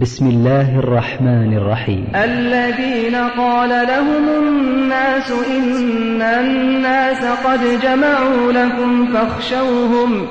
بسم الله الرحمن الرحيم الذين قال لهم الناس إن الناس قد جمعوا لكم فاخشوهم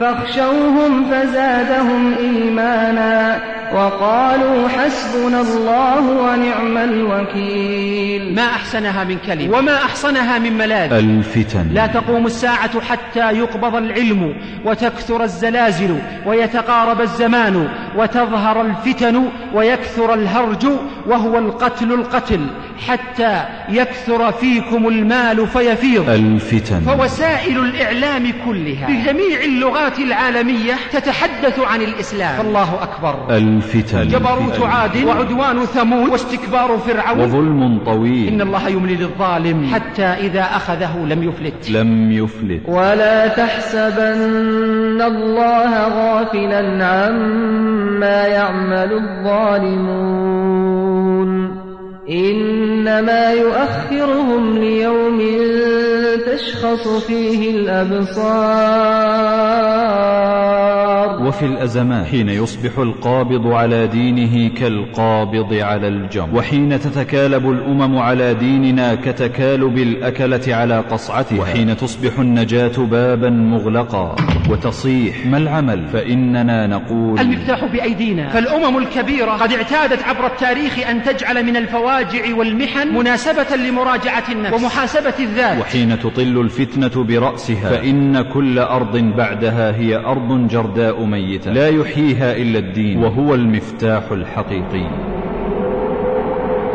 فاخشوهم فزادهم إيمانا. وقالوا حسبنا الله ونعم الوكيل. ما أحسنها من كلمة وما أحسنها من ملاذ. الفتن. لا تقوم الساعة حتى يقبض العلم وتكثر الزلازل ويتقارب الزمان وتظهر الفتن ويكثر الهرج وهو القتل القتل حتى يكثر فيكم المال فيفيض. الفتن. فوسائل الإعلام كلها بجميع اللغات العالمية تتحدث عن الإسلام. فالله أكبر. الفتن. جبروت عاد وعدوان ثمود واستكبار فرعون. وظلم طويل. إن الله يملي للظالم حتى إذا أخذه لم يفلت. لم يفلت. ولا تحسبن الله غافلا عما يعمل الظالمون. إنما يؤخرهم ليوم تشخص فيه الأبصار. وفي الأزمات حين يصبح القابض على دينه كالقابض على الجمر وحين تتكالب الأمم على ديننا كتكالب الأكلة على قصعتها. وحين تصبح النجاة بابا مغلقا وتصيح ما العمل؟ فإننا نقول المفتاح بأيدينا. فالأمم الكبيرة قد اعتادت عبر التاريخ أن تجعل من الفواجع والمحن مناسبة لمراجعة النفس ومحاسبة الذات. وحين تطل الفتنة برأسها فإن كل أرض بعدها هي أرض جرداء ميتة لا يحييها إلا الدين. وهو المفتاح الحقيقي.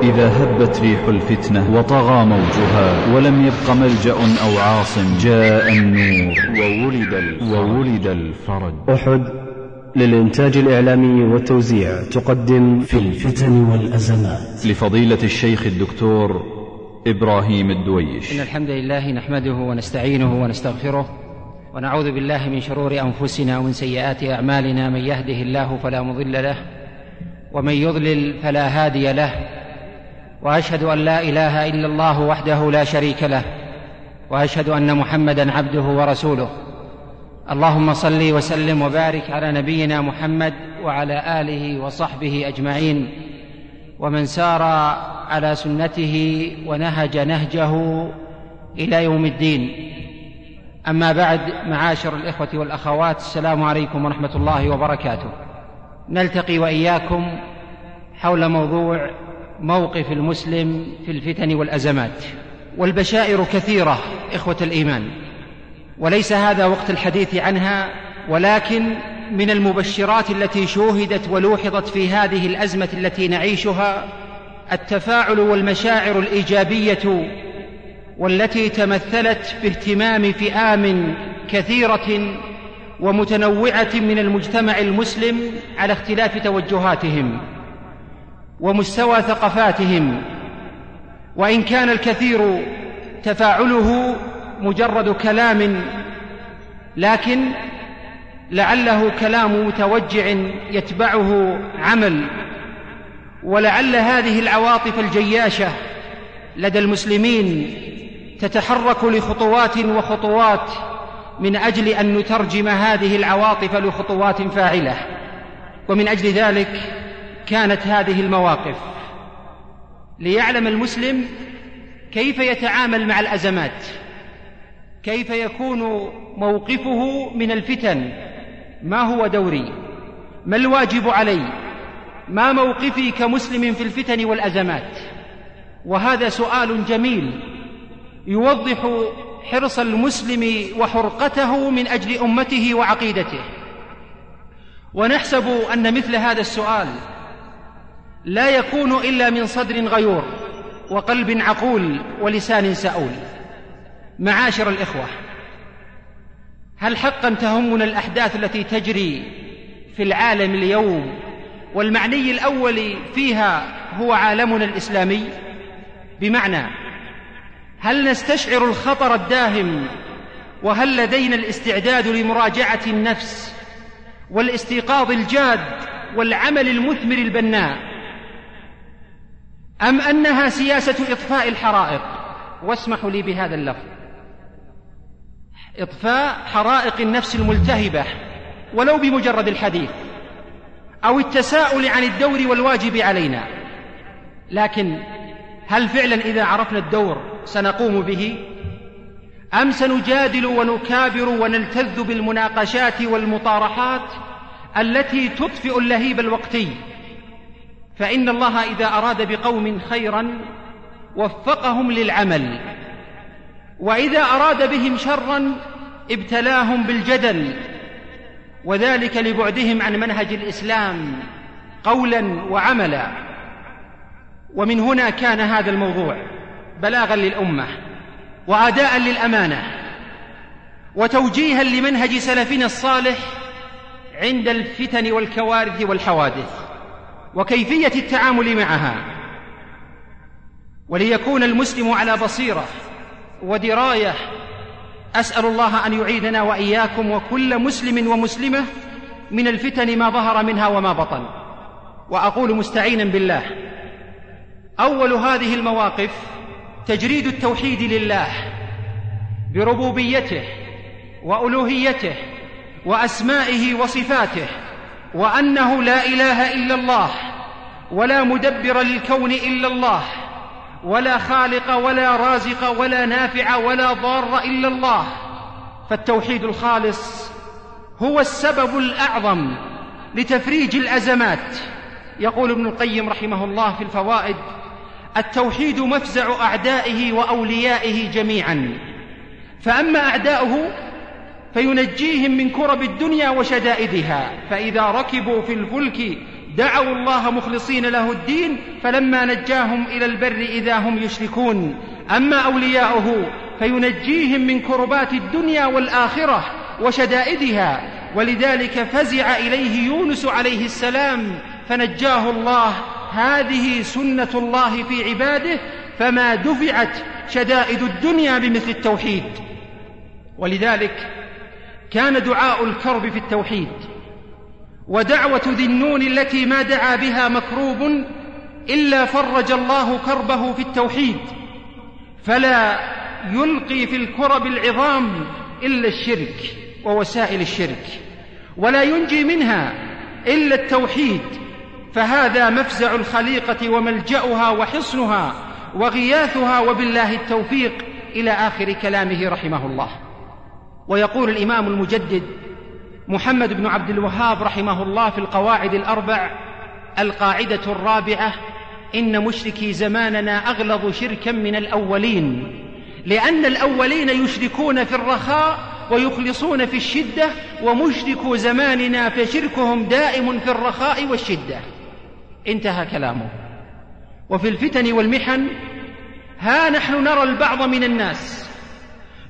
إذا هبت ريح الفتنة وطغى موجها ولم يبق ملجأ أو عاصم جاء النور. وولد, وولد الفرج. أحد للإنتاج الإعلامي والتوزيع تقدم في الفتن والأزمات. لفضيلة الشيخ الدكتور إبراهيم الدويش. إن الحمد لله نحمده ونستعينه ونستغفره ونعوذ بالله من شرور أنفسنا ومن سيئات أعمالنا من يهده الله فلا مضل له ومن يضلل فلا هادي له وأشهد أن لا إله إلا الله وحده لا شريك له وأشهد أن محمدا عبده ورسوله. اللهم صل وسلم وبارك على نبينا محمد وعلى آله وصحبه أجمعين. ومن سار على سنته ونهج نهجه إلى يوم الدين. أما بعد معاشر الإخوة والأخوات السلام عليكم ورحمة الله وبركاته. نلتقي وإياكم حول موضوع موقف المسلم في الفتن والأزمات والبشائر كثيرة إخوة الإيمان. وليس هذا وقت الحديث عنها ولكن من المبشرات التي شوهدت ولوحظت في هذه الأزمة التي نعيشها التفاعل والمشاعر الإيجابية والتي تمثلت باهتمام فئام كثيرة ومتنوعة من المجتمع المسلم على اختلاف توجهاتهم ومستوى ثقافاتهم وإن كان الكثير تفاعله مجرد كلام لكن لعله كلام متوجع يتبعه عمل. ولعل هذه العواطف الجياشة لدى المسلمين تتحرك لخطوات وخطوات من أجل أن نترجم هذه العواطف لخطوات فاعلة. ومن أجل ذلك كانت هذه المواقف. ليعلم المسلم كيف يتعامل مع الأزمات. كيف يكون موقفه من الفتن. ما هو دوري؟ ما الواجب علي؟ ما موقفي كمسلم في الفتن والأزمات؟ وهذا سؤال جميل. يوضح حرص المسلم وحرقته من أجل أمته وعقيدته. ونحسب أن مثل هذا السؤال لا يكون إلا من صدر غيور وقلب عقول ولسان سؤول. معاشر الإخوة هل حقا تهمنا الأحداث التي تجري في العالم اليوم والمعني الأول فيها هو عالمنا الإسلامي؟ بمعنى هل نستشعر الخطر الداهم وهل لدينا الاستعداد لمراجعة النفس والاستيقاظ الجاد والعمل المثمر البناء أم أنها سياسة إطفاء الحرائق؟ واسمحوا لي بهذا اللفظ. إطفاء حرائق النفس الملتهبة ولو بمجرد الحديث أو التساؤل عن الدور والواجب علينا. لكن هل فعلا إذا عرفنا الدور سنقوم به. أم سنجادل ونكابر ونلتذ بالمناقشات والمطارحات التي تطفئ اللهيب الوقتي؟ فإن الله إذا أراد بقوم خيرا وفقهم للعمل. وإذا أراد بهم شرا ابتلاهم بالجدل. وذلك لبعدهم عن منهج الإسلام قولا وعملا. ومن هنا كان هذا الموضوع. بلاغا للأمة وأداء للأمانة وتوجيها لمنهج سلفنا الصالح عند الفتن والكوارث والحوادث وكيفية التعامل معها وليكون المسلم على بصيرة ودراية أسأل الله أن يعيدنا وإياكم وكل مسلم ومسلمة من الفتن ما ظهر منها وما بطن وأقول مستعينا بالله أول هذه المواقف تجريد التوحيد لله بربوبيته وألوهيته وأسمائه وصفاته وأنه لا إله إلا الله ولا مدبر للكون إلا الله ولا خالق ولا رازق ولا نافع ولا ضار إلا الله فالتوحيد الخالص هو السبب الأعظم لتفريج الأزمات. يقول ابن القيم رحمه الله في الفوائد التوحيد مفزع أعدائه وأوليائه جميعا. فأما أعداؤه فينجيهم من كرب الدنيا وشدائدها. فإذا ركبوا في الفلك دعوا الله مخلصين له الدين فلما نجاهم إلى البر إذا هم يشركون. أما أولياؤه فينجيهم من كربات الدنيا والآخرة وشدائدها. ولذلك فزع إليه يونس عليه السلام فنجاه الله هذه سنة الله في عباده فما دفعت شدائد الدنيا بمثل التوحيد. ولذلك كان دعاء الكرب في التوحيد ودعوة ذي النون التي ما دعا بها مكروب إلا فرج الله كربه في التوحيد فلا يلقي في الكرب العظام إلا الشرك ووسائل الشرك ولا ينجي منها إلا التوحيد. فهذا مفزع الخليقة وملجأها وحصنها وغياثها وبالله التوفيق إلى آخر كلامه رحمه الله. ويقول الإمام المجدد محمد بن عبد الوهاب رحمه الله في القواعد الأربع القاعدة الرابعة إن مشركي زماننا أغلظ شركا من الأولين لأن الأولين يشركون في الرخاء ويخلصون في الشدة ومشركو زماننا فشركهم دائم في الرخاء والشدة. انتهى كلامه. وفي الفتن والمحن ها نحن نرى البعض من الناس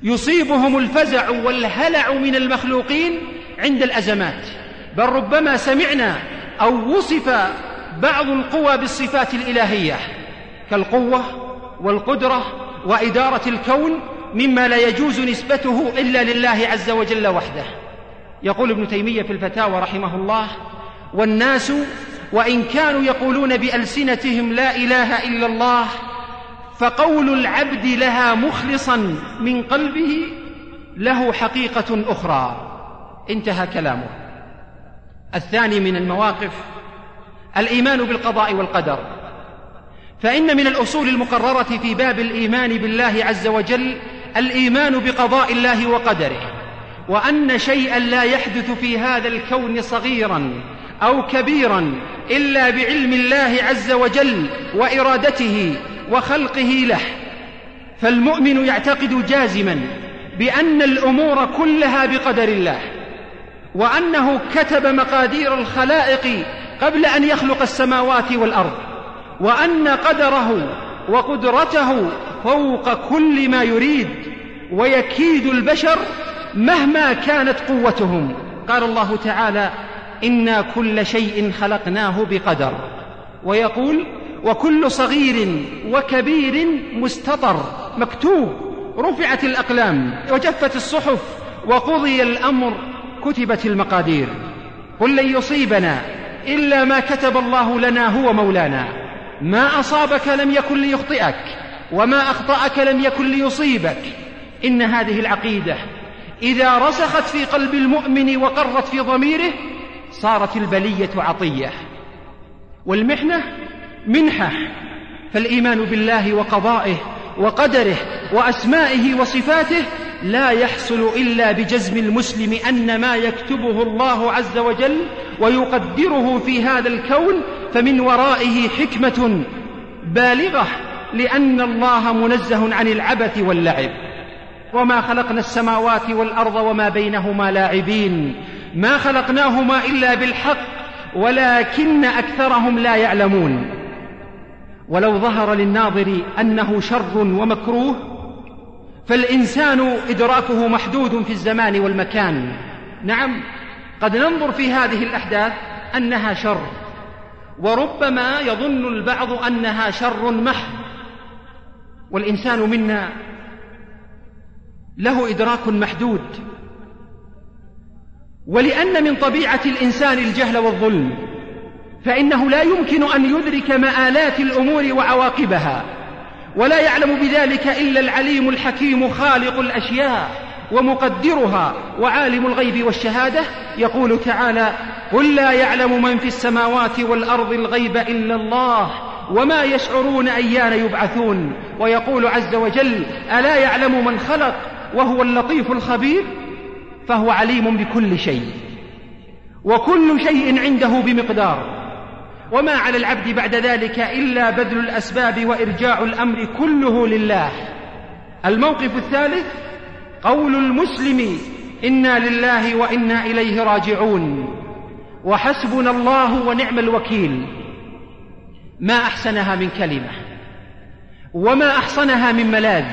يصيبهم الفزع والهلع من المخلوقين عند الأزمات. بل ربما سمعنا أو وصف بعض القوى بالصفات الإلهية كالقوة والقدرة وإدارة الكون مما لا يجوز نسبته إلا لله عز وجل وحده. يقول ابن تيمية في الفتاوى رحمه الله والناس وإن كانوا يقولون بألسنتهم لا إله إلا الله فقول العبد لها مخلصا من قلبه له حقيقة أخرى. انتهى كلامه. الثاني من المواقف الإيمان بالقضاء والقدر. فإن من الأصول المقررة في باب الإيمان بالله عز وجل الإيمان بقضاء الله وقدره وأن شيئا لا يحدث في هذا الكون صغيرا أو كبيرا إلا بعلم الله عز وجل وإرادته وخلقه له. فالمؤمن يعتقد جازما بأن الأمور كلها بقدر الله وأنه كتب مقادير الخلائق قبل أن يخلق السماوات والأرض وأن قدره وقدرته فوق كل ما يريد ويكيد البشر مهما كانت قوتهم. قال الله تعالى إنا كل شيء خلقناه بقدر. ويقول وكل صغير وكبير مستطر. مكتوب رفعت الأقلام وجفت الصحف وقضي الأمر كتبت المقادير. قل لن يصيبنا إلا ما كتب الله لنا هو مولانا. ما أصابك لم يكن ليخطئك وما أخطأك لم يكن ليصيبك. إن هذه العقيدة إذا رسخت في قلب المؤمن وقرت في ضميره صارت البلية عطية. والمحنة منحة. فالإيمان بالله وقضائه وقدره وأسمائه وصفاته لا يحصل إلا بجزم المسلم أن ما يكتبه الله عز وجل ويقدره في هذا الكون فمن ورائه حكمة بالغة لأن الله منزه عن العبث واللعب. وما خلقنا السماوات والأرض وما بينهما لاعبين. ما خلقناهما إلا بالحق ولكن أكثرهم لا يعلمون. ولو ظهر للناظر أنه شر ومكروه فالإنسان إدراكه محدود في الزمان والمكان. نعم قد ننظر في هذه الأحداث أنها شر وربما يظن البعض أنها شر محض. والإنسان منا له إدراك محدود. ولأن من طبيعة الإنسان الجهل والظلم فإنه لا يمكن أن يدرك مآلات الأمور وعواقبها ولا يعلم بذلك إلا العليم الحكيم خالق الأشياء ومقدرها وعالم الغيب والشهادة. يقول تعالى قل لا يعلم من في السماوات والأرض الغيب إلا الله وما يشعرون أيان يبعثون ويقول عز وجل ألا يعلم من خلق وهو اللطيف الخبير؟ فهو عليم بكل شيء. وكل شيء عنده بمقدار. وما على العبد بعد ذلك إلا بذل الأسباب وإرجاع الأمر كله لله. الموقف الثالث قول المسلم إنا لله وإنا إليه راجعون. وحسبنا الله ونعم الوكيل. ما أحسنها من كلمة. وما أحصنها من ملاذ.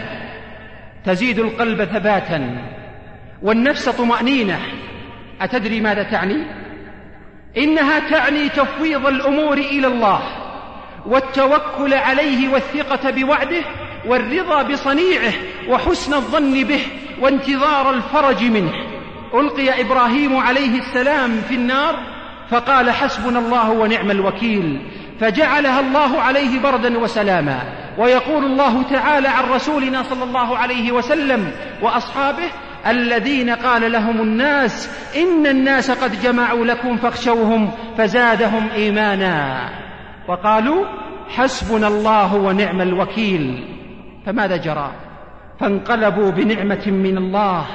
تزيد القلب ثباتا. والنفس طمأنينة. أتدري ماذا تعني؟ إنها تعني تفويض الأمور إلى الله والتوكل عليه والثقة بوعده والرضا بصنيعه وحسن الظن به وانتظار الفرج منه. ألقي إبراهيم عليه السلام في النار فقال حسبنا الله ونعم الوكيل فجعلها الله عليه بردا وسلاما. ويقول الله تعالى عن رسولنا صلى الله عليه وسلم وأصحابه الذين قال لهم الناس إن الناس قد جمعوا لكم فاخشوهم فزادهم إيمانا وقالوا حسبنا الله ونعم الوكيل فماذا جرى؟ فانقلبوا بنعمة من الله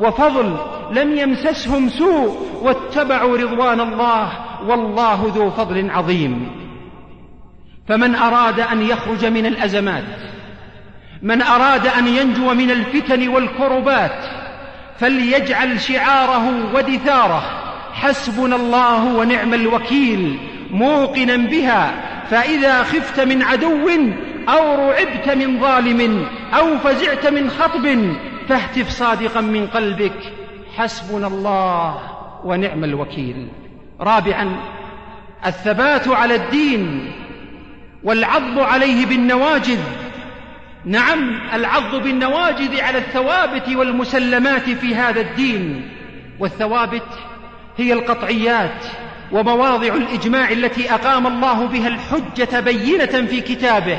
وفضل لم يمسسهم سوء واتبعوا رضوان الله والله ذو فضل عظيم. فمن أراد أن يخرج من الأزمات من أراد أن ينجو من الفتن والكربات فليجعل شعاره ودثاره. حسبنا الله ونعم الوكيل. موقنا بها. فإذا خفت من عدو أو رعبت من ظالم أو فزعت من خطب فاهتف صادقا من قلبك. حسبنا الله ونعم الوكيل. رابعا الثبات على الدين والعض عليه بالنواجذ. نعم العض بالنواجذ على الثوابت والمسلمات في هذا الدين. والثوابت هي القطعيات ومواضع الإجماع التي أقام الله بها الحجة بينة في كتابه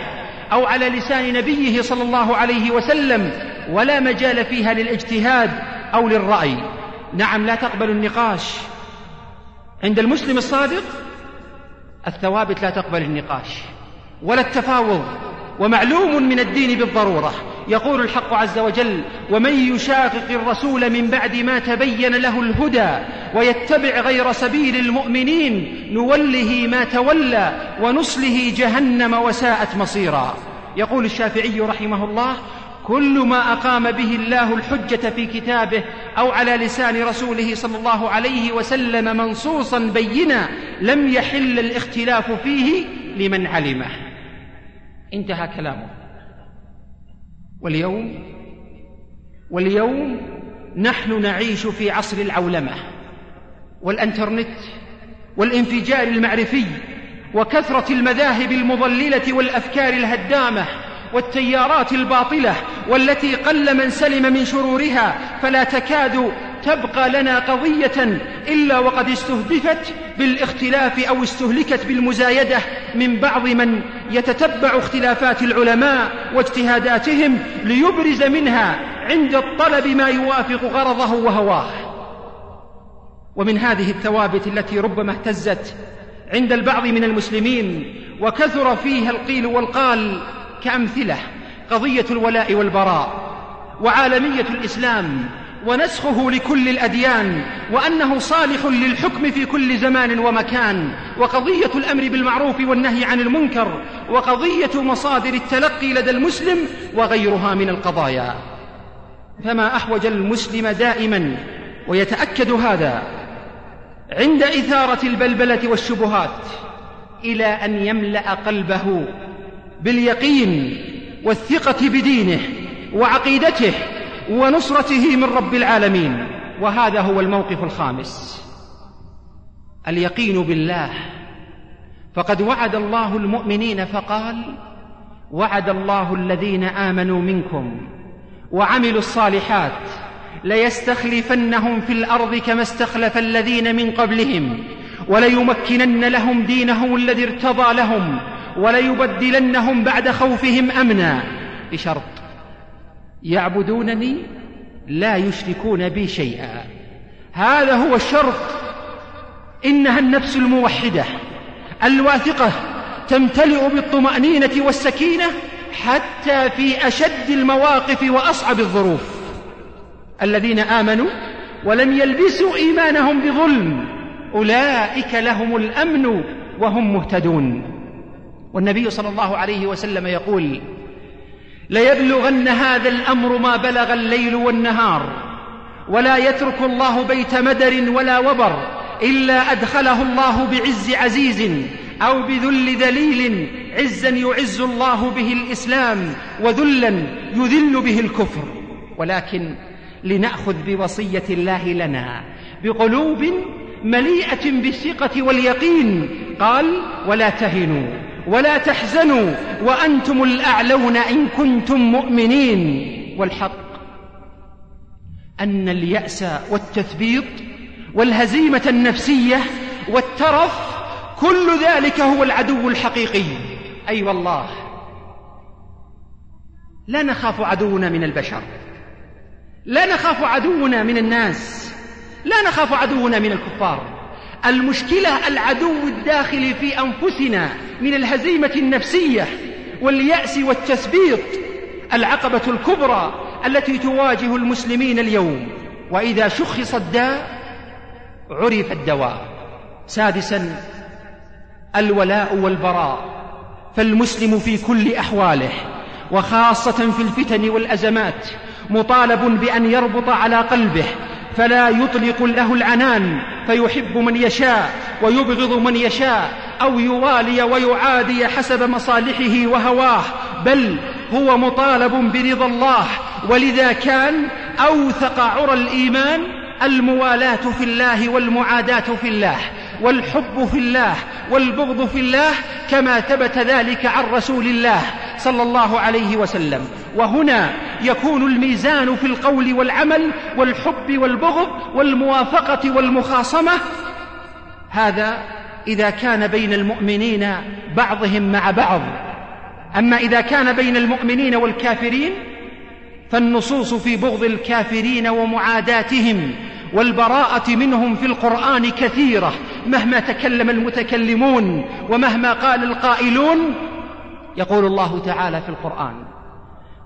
أو على لسان نبيه صلى الله عليه وسلم ولا مجال فيها للاجتهاد أو للرأي. نعم لا تقبل النقاش. عند المسلم الصادق الثوابت لا تقبل النقاش ولا التفاوض. ومعلوم من الدين بالضرورة. يقول الحق عز وجل ومن يشاقق الرسول من بعد ما تبين له الهدى ويتبع غير سبيل المؤمنين نوله ما تولى ونصله جهنم وساءت مصيرا. يقول الشافعي رحمه الله كل ما أقام به الله الحجة في كتابه أو على لسان رسوله صلى الله عليه وسلم منصوصا بينا لم يحل الاختلاف فيه لمن علمه. انتهى كلامه. واليوم واليوم نحن نعيش في عصر العولمة والانترنت والانفجار المعرفي وكثرة المذاهب المضللة والأفكار الهدامة والتيارات الباطلة والتي قل من سلم من شرورها فلا تكاد تبقى لنا قضية إلا وقد استهدفت بالاختلاف أو استهلكت بالمزايدة من بعض من يتتبع اختلافات العلماء واجتهاداتهم ليبرز منها عند الطلب ما يوافق غرضه وهواه. ومن هذه الثوابت التي ربما اهتزت عند البعض من المسلمين وكثر فيها القيل والقال كأمثلة قضية الولاء والبراء وعالمية الإسلام ونسخه لكل الأديان وأنه صالح للحكم في كل زمان ومكان وقضية الأمر بالمعروف والنهي عن المنكر وقضية مصادر التلقي لدى المسلم وغيرها من القضايا. فما أحوج المسلم دائما ويتأكد هذا عند إثارة البلبلة والشبهات إلى أن يملأ قلبه باليقين والثقة بدينه وعقيدته ونصرته من رب العالمين. وهذا هو الموقف الخامس. اليقين بالله. فقد وعد الله المؤمنين فقال وعد الله الذين آمنوا منكم وعملوا الصالحات ليستخلفنهم في الأرض كما استخلف الذين من قبلهم وليمكنن لهم دينهم الذي ارتضى لهم وليبدلنهم بعد خوفهم أمنا بشرط يعبدونني لا يشركون بي شيئا. هذا هو الشرط. إنها النفس الموحدة الواثقة تمتلئ بالطمأنينة والسكينة حتى في أشد المواقف وأصعب الظروف. الذين آمنوا ولم يلبسوا إيمانهم بظلم أولئك لهم الأمن وهم مهتدون. والنبي صلى الله عليه وسلم يقول ليبلغن هذا الأمر ما بلغ الليل والنهار ولا يترك الله بيت مدر ولا وبر إلا أدخله الله بعز عزيز أو بذل ذليل عزا يعز الله به الإسلام وذلا يذل به الكفر. ولكن لنأخذ بوصية الله لنا بقلوب مليئة بالثقة واليقين قال ولا تهنوا. ولا تحزنوا وأنتم الأعلون إن كنتم مؤمنين والحق أن اليأس والتثبيط والهزيمة النفسية والترف كل ذلك هو العدو الحقيقي. أي أيوة والله لا نخاف عدونا من البشر لا نخاف عدونا من الناس لا نخاف عدونا من الكفار. المشكلة العدو الداخلي في أنفسنا من الهزيمة النفسية واليأس والتثبيط العقبة الكبرى التي تواجه المسلمين اليوم. وإذا شخص الداء عرف الدواء. سادسا الولاء والبراء. فالمسلم في كل أحواله وخاصة في الفتن والأزمات مطالب بأن يربط على قلبه فلا يطلق له العنان فيحب من يشاء ويبغض من يشاء أو يوالي ويعادي حسب مصالحه وهواه بل هو مطالب برضا الله ولذا كان أوثق عرى الإيمان الموالاة في الله والمعاداة في الله والحب في الله والبغض في الله كما ثبت ذلك عن رسول الله صلى الله عليه وسلم. وهنا يكون الميزان في القول والعمل والحب والبغض والموافقة والمخاصمة. هذا إذا كان بين المؤمنين بعضهم مع بعض. أما إذا كان بين المؤمنين والكافرين فالنصوص في بغض الكافرين ومعاداتهم والبراءة منهم في القرآن كثيرة مهما تكلم المتكلمون ومهما قال القائلون يقول الله تعالى في القرآن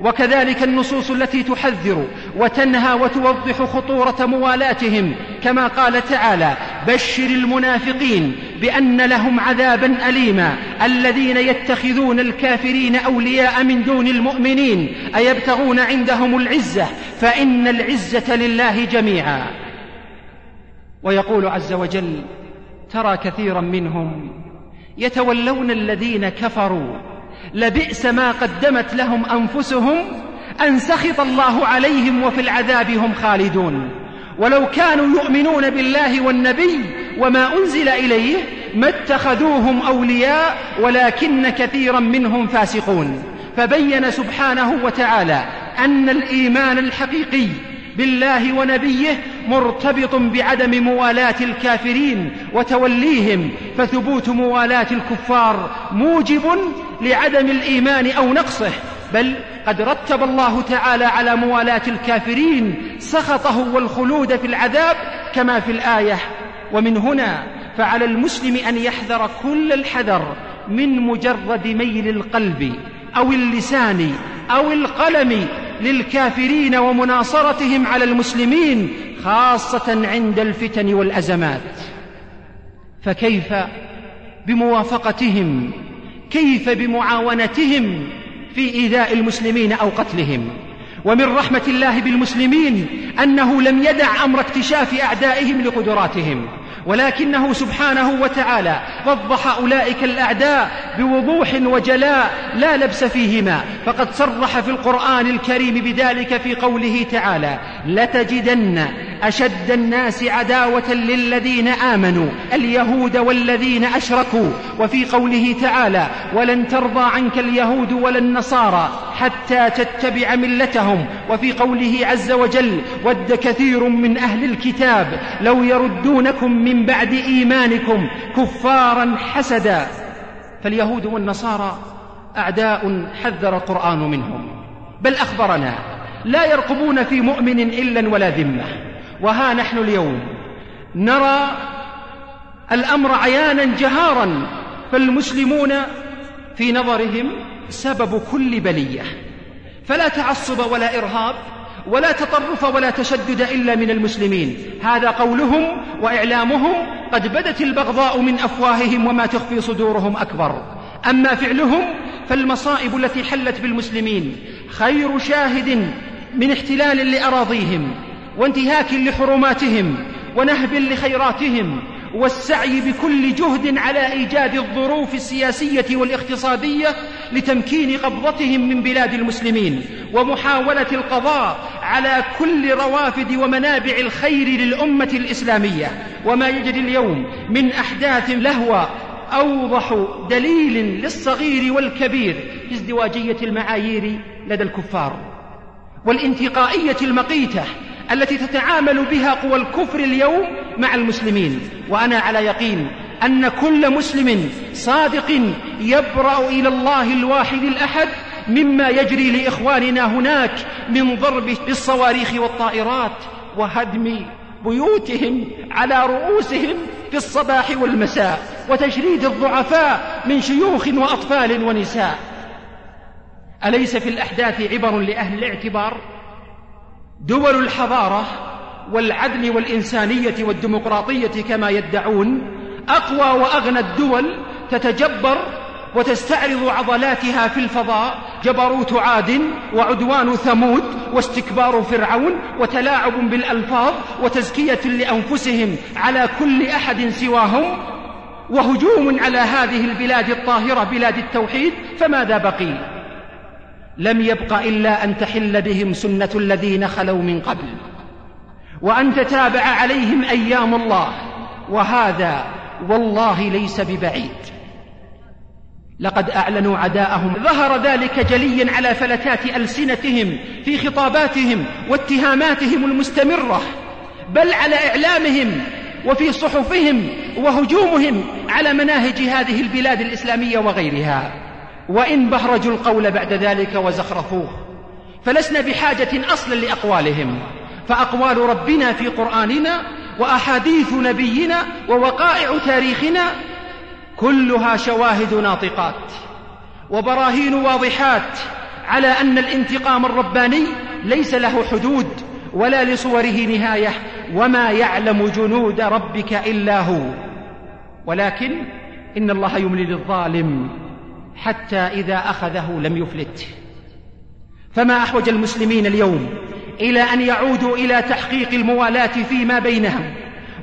وكذلك النصوص التي تحذر وتنهى وتوضح خطورة موالاتهم كما قال تعالى بشر المنافقين بأن لهم عذابا اليما الذين يتخذون الكافرين أولياء من دون المؤمنين أيبتغون عندهم العزة؟ فإن العزة لله جميعا. ويقول عز وجل ترى كثيرا منهم يتولون الذين كفروا لبئس ما قدمت لهم أنفسهم أن سخط الله عليهم وفي العذاب هم خالدون. ولو كانوا يؤمنون بالله والنبي وما أنزل إليه ما اتخذوهم أولياء ولكن كثيرا منهم فاسقون. فبين سبحانه وتعالى أن الإيمان الحقيقي بالله ونبيه مرتبط بعدم موالاة الكافرين وتوليهم فثبوت موالاة الكفار موجب لعدم الإيمان أو نقصه بل قد رتب الله تعالى على موالاة الكافرين سخطه والخلود في العذاب كما في الآية. ومن هنا فعلى المسلم أن يحذر كل الحذر من مجرد ميل القلب أو اللسان أو القلم للكافرين ومناصرتهم على المسلمين خاصة عند الفتن والأزمات. فكيف بموافقتهم؟ كيف بمعاونتهم في إيذاء المسلمين أو قتلهم؟ ومن رحمة الله بالمسلمين أنه لم يدع أمر اكتشاف أعدائهم لقدراتهم. ولكنه سبحانه وتعالى وضح أولئك الأعداء بوضوح وجلاء لا لبس فيهما فقد صرح في القرآن الكريم بذلك في قوله تعالى لتجدن أشد الناس عداوة للذين آمنوا اليهود والذين أشركوا وفي قوله تعالى ولن ترضى عنك اليهود ولا النصارى حتى تتبع ملتهم وفي قوله عز وجل ود كثير من أهل الكتاب لو يردونكم من بعد إيمانكم كفارا حسدا فاليهود والنصارى أعداء حذر القرآن منهم. بل أخبرنا لا يرقبون في مؤمن إلا ولا ذمة. وها نحن اليوم. نرى الأمر عيانا جهارا فالمسلمون في نظرهم سبب كل بلية. فلا تعصب ولا إرهاب. ولا تطرف ولا تشدد إلا من المسلمين. هذا قولهم وإعلامهم قد بدت البغضاء من أفواههم وما تخفي صدورهم أكبر. أما فعلهم فالمصائب التي حلت بالمسلمين خير شاهد من احتلال لأراضيهم وانتهاك لحرماتهم ونهب لخيراتهم والسعي بكل جهد على إيجاد الظروف السياسية والاقتصادية لتمكين قبضتهم من بلاد المسلمين ومحاولة القضاء على كل روافد ومنابع الخير للأمة الإسلامية. وما يجري اليوم من أحداث لهوى أوضح دليل للصغير والكبير في ازدواجية المعايير لدى الكفار والانتقائية المقيتة التي تتعامل بها قوى الكفر اليوم مع المسلمين وأنا على يقين أن كل مسلم صادق يبرأ إلى الله الواحد الأحد مما يجري لإخواننا هناك من ضرب بالصواريخ والطائرات وهدم بيوتهم على رؤوسهم في الصباح والمساء وتشريد الضعفاء من شيوخ وأطفال ونساء. أليس في الأحداث عبر لأهل الاعتبار؟ دول الحضارة والعدل والإنسانية والديمقراطية كما يدعون أقوى وأغنى الدول تتجبر وتستعرض عضلاتها في الفضاء جبروت عاد وعدوان ثمود واستكبار فرعون وتلاعب بالألفاظ وتزكية لأنفسهم على كل أحد سواهم وهجوم على هذه البلاد الطاهرة بلاد التوحيد فماذا بقي؟ لم يبق إلا أن تحل بهم سنة الذين خلوا من قبل. وأن تتابع عليهم أيام الله. وهذا والله ليس ببعيد. لقد أعلنوا عداءهم. ظهر ذلك جليا على فلتات ألسنتهم في خطاباتهم واتهاماتهم المستمرة بل على إعلامهم وفي صحفهم وهجومهم على مناهج هذه البلاد الإسلامية وغيرها. وإن بهرجوا القول بعد ذلك وزخرفوه فلسنا بحاجة أصلا لأقوالهم. فأقوال ربنا في قرآننا وأحاديث نبينا ووقائع تاريخنا كلها شواهد ناطقات وبراهين واضحات على أن الانتقام الرباني ليس له حدود ولا لصوره نهاية وما يعلم جنود ربك إلا هو. ولكن إن الله يملي للظالم حتى إذا أخذه لم يفلت فما أحوج المسلمين اليوم إلى أن يعودوا إلى تحقيق الموالاة فيما بينهم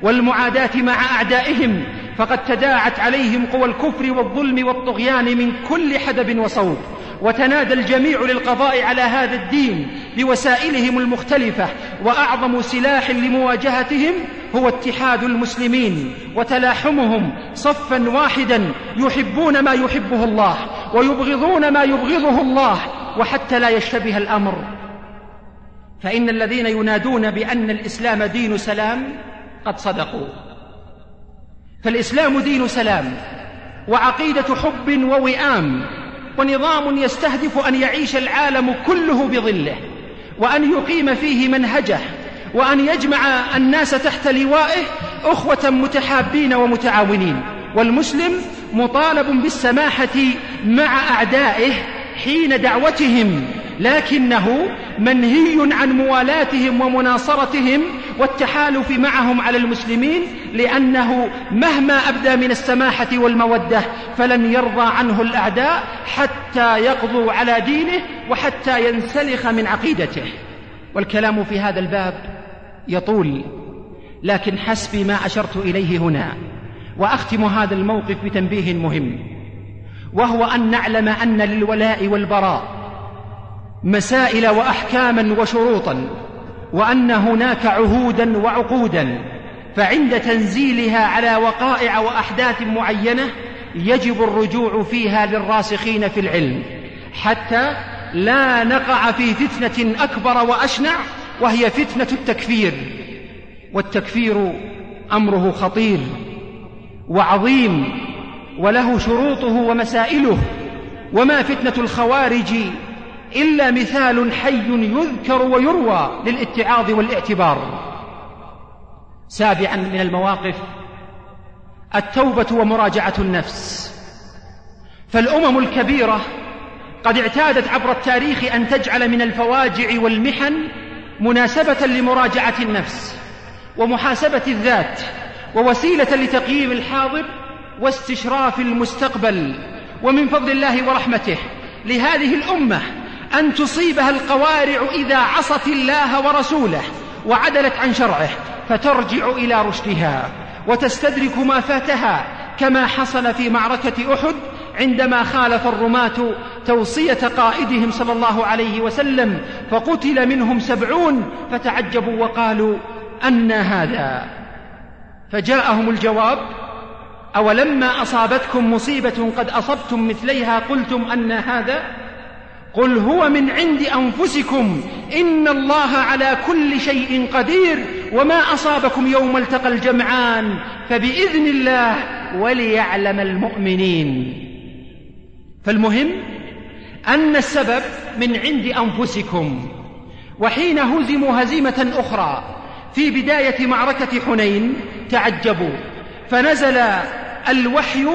والمعاداة مع أعدائهم فقد تداعت عليهم قوى الكفر والظلم والطغيان من كل حدب وصوب. وتنادى الجميع للقضاء على هذا الدين بوسائلهم المختلفة وأعظم سلاح لمواجهتهم هو اتحاد المسلمين وتلاحمهم صفا واحدا يحبون ما يحبه الله ويبغضون ما يبغضه الله وحتى لا يشتبه الأمر. فإن الذين ينادون بأن الإسلام دين سلام قد صدقوا. فالإسلام دين سلام وعقيدة حب ووئام ونظام يستهدف أن يعيش العالم كله بظله وأن يقيم فيه منهجه وأن يجمع الناس تحت لوائه أخوة متحابين ومتعاونين. والمسلم مطالب بالسماحة مع أعدائه حين دعوتهم لكنه منهي عن موالاتهم ومناصرتهم والتحالف معهم على المسلمين لأنه مهما أبدى من السماحة والمودة فلن يرضى عنه الأعداء حتى يقضوا على دينه وحتى ينسلخ من عقيدته. والكلام في هذا الباب يطول لكن حسبي ما أشرت إليه هنا وأختم هذا الموقف بتنبيه مهم وهو أن نعلم أن للولاء والبراء مسائل وأحكاما وشروطا وأن هناك عهودا وعقودا فعند تنزيلها على وقائع وأحداث معينة يجب الرجوع فيها للراسخين في العلم حتى لا نقع في فتنة أكبر وأشنع وهي فتنة التكفير. والتكفير أمره خطير وعظيم وله شروطه ومسائله وما فتنة الخوارج إلا مثال حي يذكر ويروى للاتعاظ والاعتبار. سابعا من المواقف التوبة ومراجعة النفس. فالأمم الكبيرة قد اعتادت عبر التاريخ أن تجعل من الفواجع والمحن مناسبة لمراجعة النفس ومحاسبة الذات ووسيلة لتقييم الحاضر واستشراف المستقبل. ومن فضل الله ورحمته لهذه الأمة أن تصيبها القوارع إذا عصت الله ورسوله وعدلت عن شرعه فترجع إلى رشدها وتستدرك ما فاتها كما حصل في معركة أحد عندما خالف الرماة توصية قائدهم صلى الله عليه وسلم فقتل منهم سبعون فتعجبوا وقالوا أن هذا. فجاءهم الجواب أولما أصابتكم مصيبة قد أصبتم مثليها قلتم أن هذا؟ قل هو من عند أنفسكم إن الله على كل شيء قدير وما أصابكم يوم التقى الجمعان فبإذن الله وليعلم المؤمنين. فالمهم أن السبب من عند أنفسكم. وحين هزموا هزيمة أخرى في بداية معركة حنين تعجبوا فنزل الوحي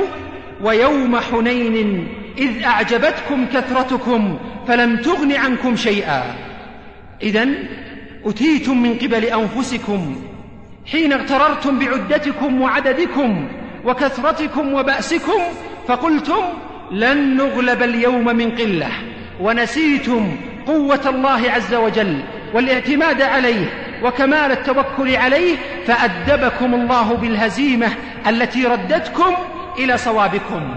ويوم حنين إذ أعجبتكم كثرتكم فلم تغن عنكم شيئا. إذا أتيتم من قبل أنفسكم حين اغتررتم بعدتكم وعددكم وكثرتكم وبأسكم فقلتم لن نغلب اليوم من قلة ونسيتم قوة الله عز وجل والاعتماد عليه وكمال التوكل عليه فأدبكم الله بالهزيمة التي ردتكم إلى صوابكم.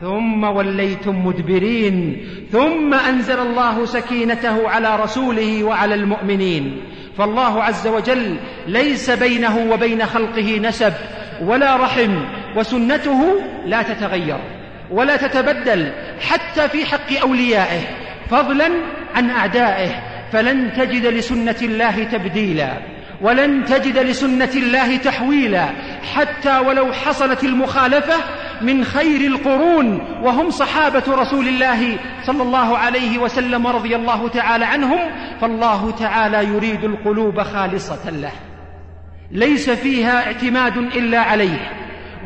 ثم وليتم مدبرين ثم أنزل الله سكينته على رسوله وعلى المؤمنين. فالله عز وجل ليس بينه وبين خلقه نسب ولا رحم وسنته لا تتغير ولا تتبدل حتى في حق أوليائه فضلا عن أعدائه. فلن تجد لسنة الله تبديلا ولن تجد لسنة الله تحويلا حتى ولو حصلت المخالفة من خير القرون وهم صحابة رسول الله صلى الله عليه وسلم رضي الله تعالى عنهم فالله تعالى يريد القلوب خالصة له. ليس فيها اعتماد إلا عليه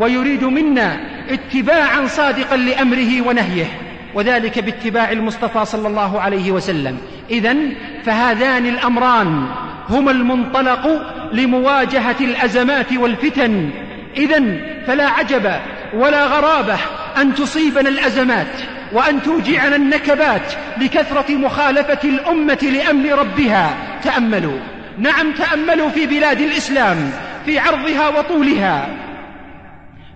ويريد منا اتباعا صادقا لأمره ونهيه وذلك باتباع المصطفى صلى الله عليه وسلم. إذا فهذان الأمران هما المنطلق لمواجهة الأزمات والفتن. إذا فلا عجب ولا غرابة أن تصيبنا الأزمات وأن توجعنا النكبات لكثرة مخالفة الأمة لأمر ربها. تأملوا. نعم تأملوا في بلاد الإسلام في عرضها وطولها.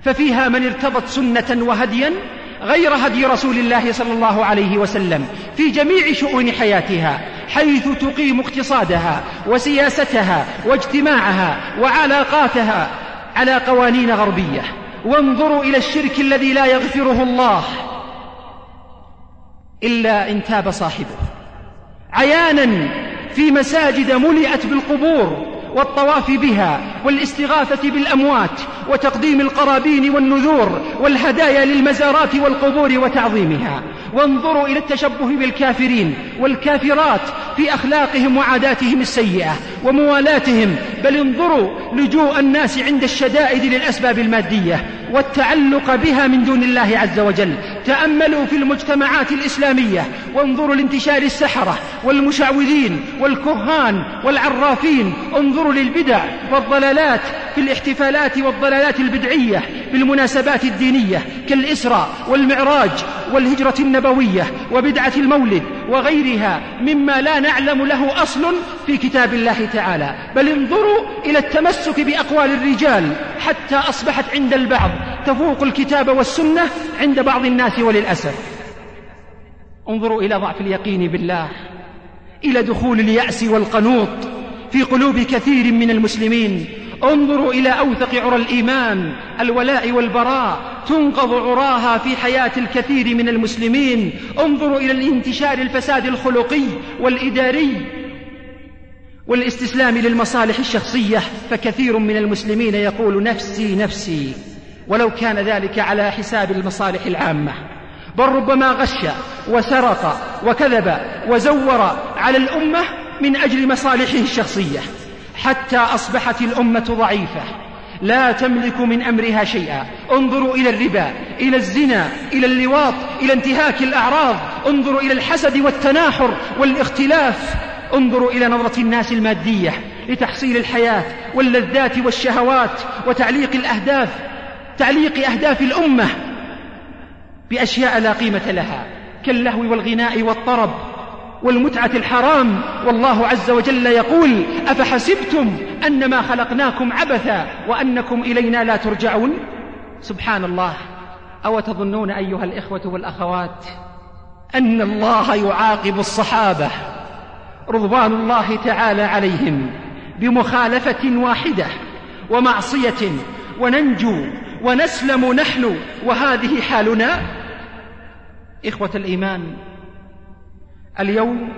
ففيها من ارتضت سنة وهديا غير هدي رسول الله صلى الله عليه وسلم في جميع شؤون حياتها حيث تقيم اقتصادها وسياستها واجتماعها وعلاقاتها على قوانين غربية. وانظروا إلى الشرك الذي لا يغفره الله إلا إن تاب صاحبه. عيانا في مساجد ملئت بالقبور والطواف بها والاستغاثة بالأموات وتقديم القرابين والنذور والهدايا للمزارات والقبور وتعظيمها. وانظروا إلى التشبه بالكافرين والكافرات في أخلاقهم وعاداتهم السيئة وموالاتهم بل انظروا لجوء الناس عند الشدائد للأسباب المادية. والتعلق بها من دون الله عز وجل. تأملوا في المجتمعات الإسلامية. وانظروا لانتشار السحرة والمشعوذين والكهان والعرافين. انظروا للبدع والضلالات في الاحتفالات والضلالات البدعية في المناسبات الدينية كالإسراء والمعراج والهجرة النبوية وبدعة المولد وغيرها مما لا نعلم له أصل في كتاب الله تعالى. بل انظروا إلى التمسك بأقوال الرجال حتى أصبحت عند البعض تفوق الكتاب والسنة عند بعض الناس وللأسف. انظروا إلى ضعف اليقين بالله إلى دخول اليأس والقنوط في قلوب كثير من المسلمين. انظروا إلى أوثق عرى الإيمان الولاء والبراء تنقض عراها في حياة الكثير من المسلمين. انظروا إلى الانتشار الفساد الخلقي والإداري والاستسلام للمصالح الشخصية فكثير من المسلمين يقول نفسي نفسي. ولو كان ذلك على حساب المصالح العامة. بل ربما غش وسرق وكذب وزور على الأمة من أجل مصالحه الشخصية حتى أصبحت الأمة ضعيفة. لا تملك من أمرها شيئا. انظروا إلى الربا إلى الزنا إلى اللواط إلى انتهاك الأعراض. انظروا إلى الحسد والتناحر والاختلاف. انظروا إلى نظرة الناس المادية لتحصيل الحياة واللذات والشهوات وتعليق الأهداف. تعليق أهداف الأمة بأشياء لا قيمة لها كاللهو والغناء والطرب والمتعة الحرام. والله عز وجل يقول أفحسبتم أنما خلقناكم عبثا وأنكم إلينا لا ترجعون؟ سبحان الله. أو تظنون أيها الإخوة والأخوات أن الله يعاقب الصحابة رضوان الله تعالى عليهم بمخالفة واحدة ومعصية وننجو ونسلم نحن وهذه حالنا. إخوة الإيمان اليوم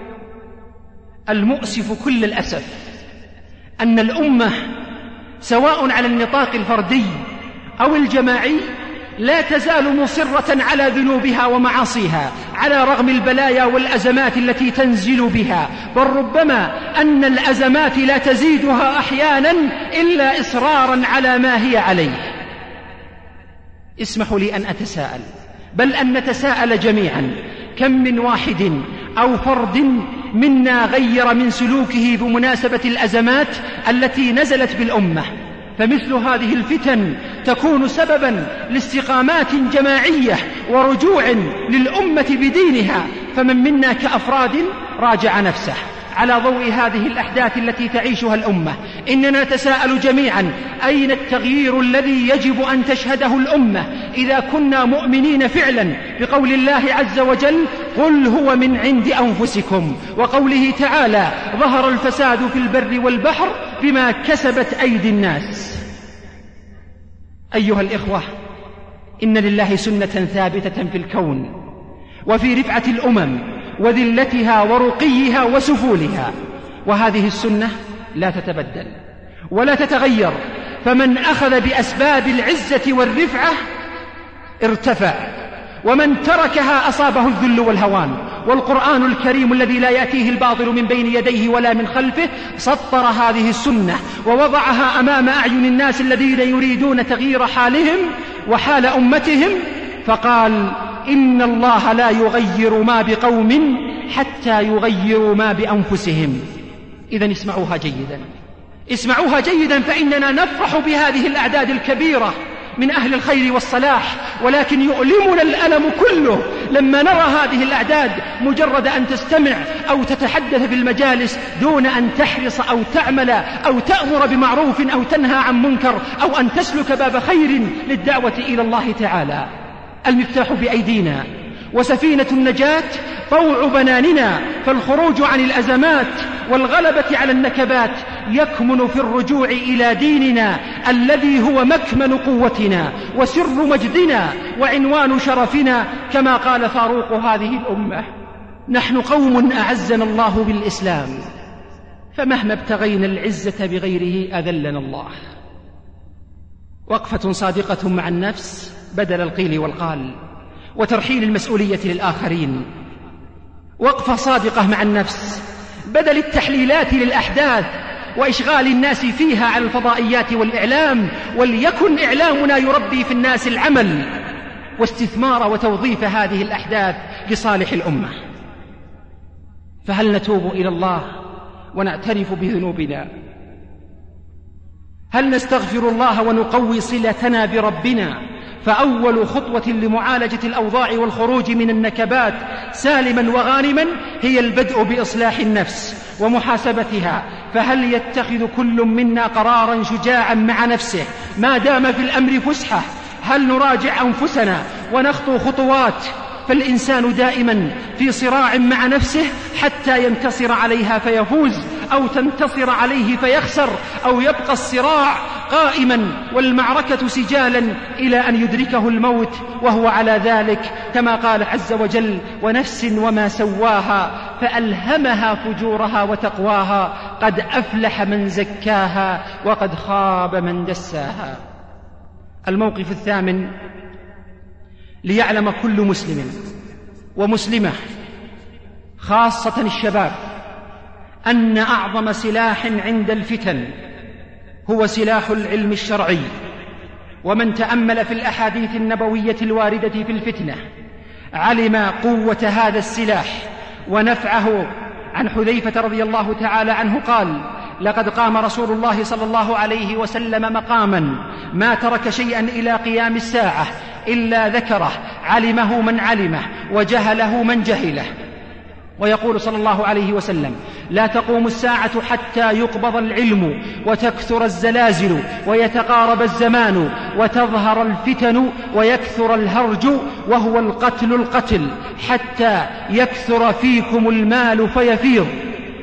المؤسف كل الأسف أن الأمة سواء على النطاق الفردي أو الجماعي لا تزال مصرة على ذنوبها ومعاصيها على رغم البلايا والأزمات التي تنزل بها. بل ربما أن الأزمات لا تزيدها أحيانا إلا إصرارا على ما هي عليه. اسمحوا لي أن أتساءل. بل أن نتساءل جميعا. كم من واحد أو فرد منا غير من سلوكه بمناسبة الأزمات التي نزلت بالأمة. فمثل هذه الفتن تكون سببا لاستقامات جماعية ورجوع للأمة بدينها. فمن منا كأفراد راجع نفسه. على ضوء هذه الأحداث التي تعيشها الأمة. إننا نتساءل جميعا أين التغيير الذي يجب أن تشهده الأمة؟ إذا كنا مؤمنين فعلا بقول الله عز وجل قل هو من عند أنفسكم وقوله تعالى ظهر الفساد في البر والبحر بما كسبت أيدي الناس أيها الإخوة إن لله سنة ثابتة في الكون وفي رفعة الأمم وذلتها ورقيها وسفولها. وهذه السنة لا تتبدل ولا تتغير. فمن أخذ بأسباب العزة والرفعة ارتفع. ومن تركها أصابه الذل والهوان. والقرآن الكريم الذي لا يأتيه الباطل من بين يديه ولا من خلفه سطر هذه السنة ووضعها أمام أعين الناس الذين يريدون تغيير حالهم وحال أمتهم فقال إن الله لا يغير ما بقوم حتى يغيروا ما بأنفسهم. إذا اسمعوها جيدا. اسمعوها جيدا فإننا نفرح بهذه الأعداد الكبيرة من أهل الخير والصلاح ولكن يؤلمنا الألم كله لما نرى هذه الأعداد مجرد أن تستمع أو تتحدث في المجالس دون أن تحرص أو تعمل أو تأمر بمعروف أو تنهى عن منكر أو أن تسلك باب خير للدعوة إلى الله تعالى. المفتاح بأيدينا وسفينة النجاة طوع بناننا فالخروج عن الأزمات والغلبة على النكبات يكمن في الرجوع إلى ديننا الذي هو مكمن قوتنا وسر مجدنا وعنوان شرفنا كما قال فاروق هذه الأمة. نحن قوم أعزنا الله بالإسلام فمهما ابتغينا العزة بغيره أذلنا الله. وقفة صادقة مع النفس بدل القيل والقال وترحيل المسؤولية للآخرين وقفة صادقة مع النفس بدل التحليلات للأحداث وإشغال الناس فيها على الفضائيات والإعلام وليكن إعلامنا يربي في الناس العمل واستثمار وتوظيف هذه الأحداث لصالح الأمة. فهل نتوب إلى الله ونعترف بذنوبنا؟ هل نستغفر الله ونقوي صلتنا بربنا؟ فأول خطوة لمعالجة الأوضاع والخروج من النكبات سالما وغانما هي البدء بإصلاح النفس ومحاسبتها. فهل يتخذ كل منا قرارا شجاعا مع نفسه؟ ما دام في الأمر فسحة هل نراجع أنفسنا ونخطو خطوات؟ فالإنسان دائما في صراع مع نفسه حتى ينتصر عليها فيفوز. أو تنتصر عليه فيخسر أو يبقى الصراع قائما والمعركة سجالا إلى أن يدركه الموت وهو على ذلك كما قال عز وجل ونفس وما سواها فألهمها فجورها وتقواها قد أفلح من زكاها وقد خاب من دساها. الموقف الثامن ليعلم كل مسلم ومسلمة خاصة الشباب أن أعظم سلاح عند الفتن هو سلاح العلم الشرعي ومن تأمل في الأحاديث النبوية الواردة في الفتنة علم قوة هذا السلاح ونفعه. عن حذيفة رضي الله تعالى عنه قال لقد قام رسول الله صلى الله عليه وسلم مقاما ما ترك شيئا إلى قيام الساعة إلا ذكره علمه من علمه وجهله من جهله. ويقول صلى الله عليه وسلم لا تقوم الساعة حتى يقبض العلم وتكثر الزلازل ويتقارب الزمان وتظهر الفتن ويكثر الهرج وهو القتل القتل حتى يكثر فيكم المال فيفيض.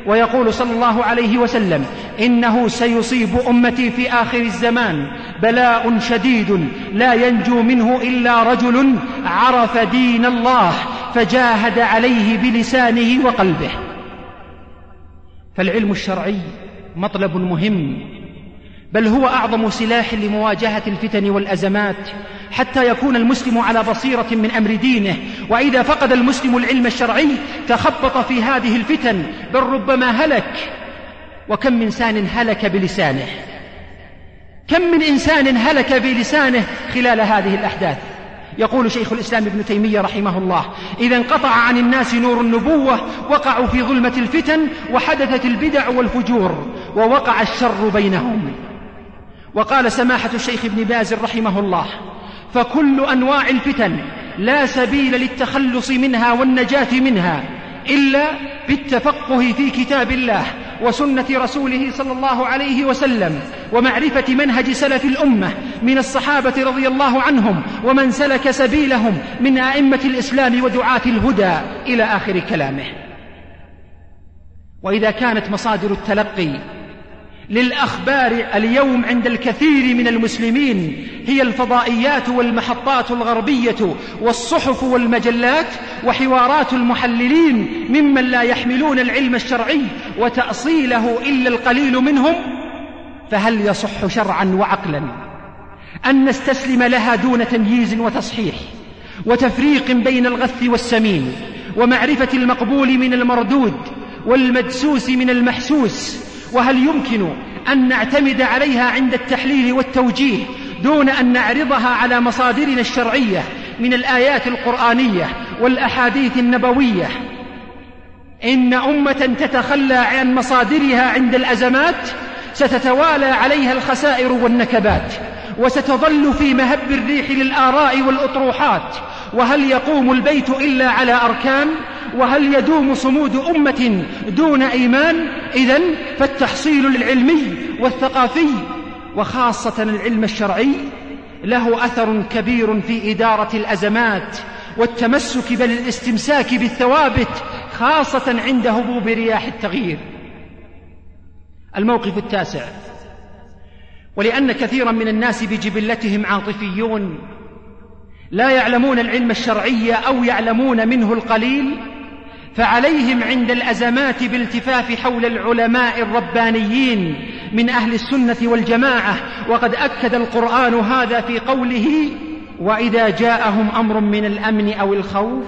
ويقول صلى الله عليه وسلم إنه سيصيب أمتي في آخر الزمان بلاء شديد لا ينجو منه إلا رجل عرف دين الله فجاهد عليه بلسانه وقلبه. فالعلم الشرعي مطلب مهم بل هو أعظم سلاح لمواجهة الفتن والأزمات حتى يكون المسلم على بصيرة من أمر دينه. وإذا فقد المسلم العلم الشرعي تخبط في هذه الفتن بل ربما هلك. وكم من إنسان هلك بلسانه؟ كم من إنسان هلك بلسانه خلال هذه الأحداث؟ يقول شيخ الإسلام ابن تيمية رحمه الله إذا انقطع عن الناس نور النبوة وقعوا في ظلمة الفتن وحدثت البدع والفجور ووقع الشر بينهم. وقال سماحة الشيخ ابن باز رحمه الله فكل أنواع الفتن لا سبيل للتخلص منها والنجاة منها إلا بالتفقه في كتاب الله وسنة رسوله صلى الله عليه وسلم ومعرفة منهج سلف الأمة من الصحابة رضي الله عنهم ومن سلك سبيلهم من أئمة الإسلام ودعاة الهدى إلى آخر كلامه. وإذا كانت مصادر التلقي للأخبار اليوم عند الكثير من المسلمين هي الفضائيات والمحطات الغربية والصحف والمجلات وحوارات المحللين ممن لا يحملون العلم الشرعي وتأصيله إلا القليل منهم فهل يصح شرعا وعقلا أن نستسلم لها دون تمييز وتصحيح وتفريق بين الغث والسمين ومعرفة المقبول من المردود والمدسوس من المحسوس وهل يمكن أن نعتمد عليها عند التحليل والتوجيه دون أن نعرضها على مصادرنا الشرعية من الآيات القرآنية والأحاديث النبوية؟ إن أمة تتخلى عن مصادرها عند الأزمات ستتوالى عليها الخسائر والنكبات وستظل في مهب الريح للآراء والأطروحات وهل يقوم البيت إلا على أركان وهل يدوم صمود أمة دون إيمان؟ إذا فالتحصيل العلمي والثقافي وخاصة العلم الشرعي له أثر كبير في إدارة الأزمات والتمسك بل الاستمساك بالثوابت خاصة عند هبوب رياح التغيير. الموقف التاسع. ولأن كثيرا من الناس بجبلتهم عاطفيون لا يعلمون العلم الشرعي أو يعلمون منه القليل فعليهم عند الأزمات بالتفاف حول العلماء الربانيين من أهل السنة والجماعة وقد أكد القرآن هذا في قوله وإذا جاءهم أمر من الأمن أو الخوف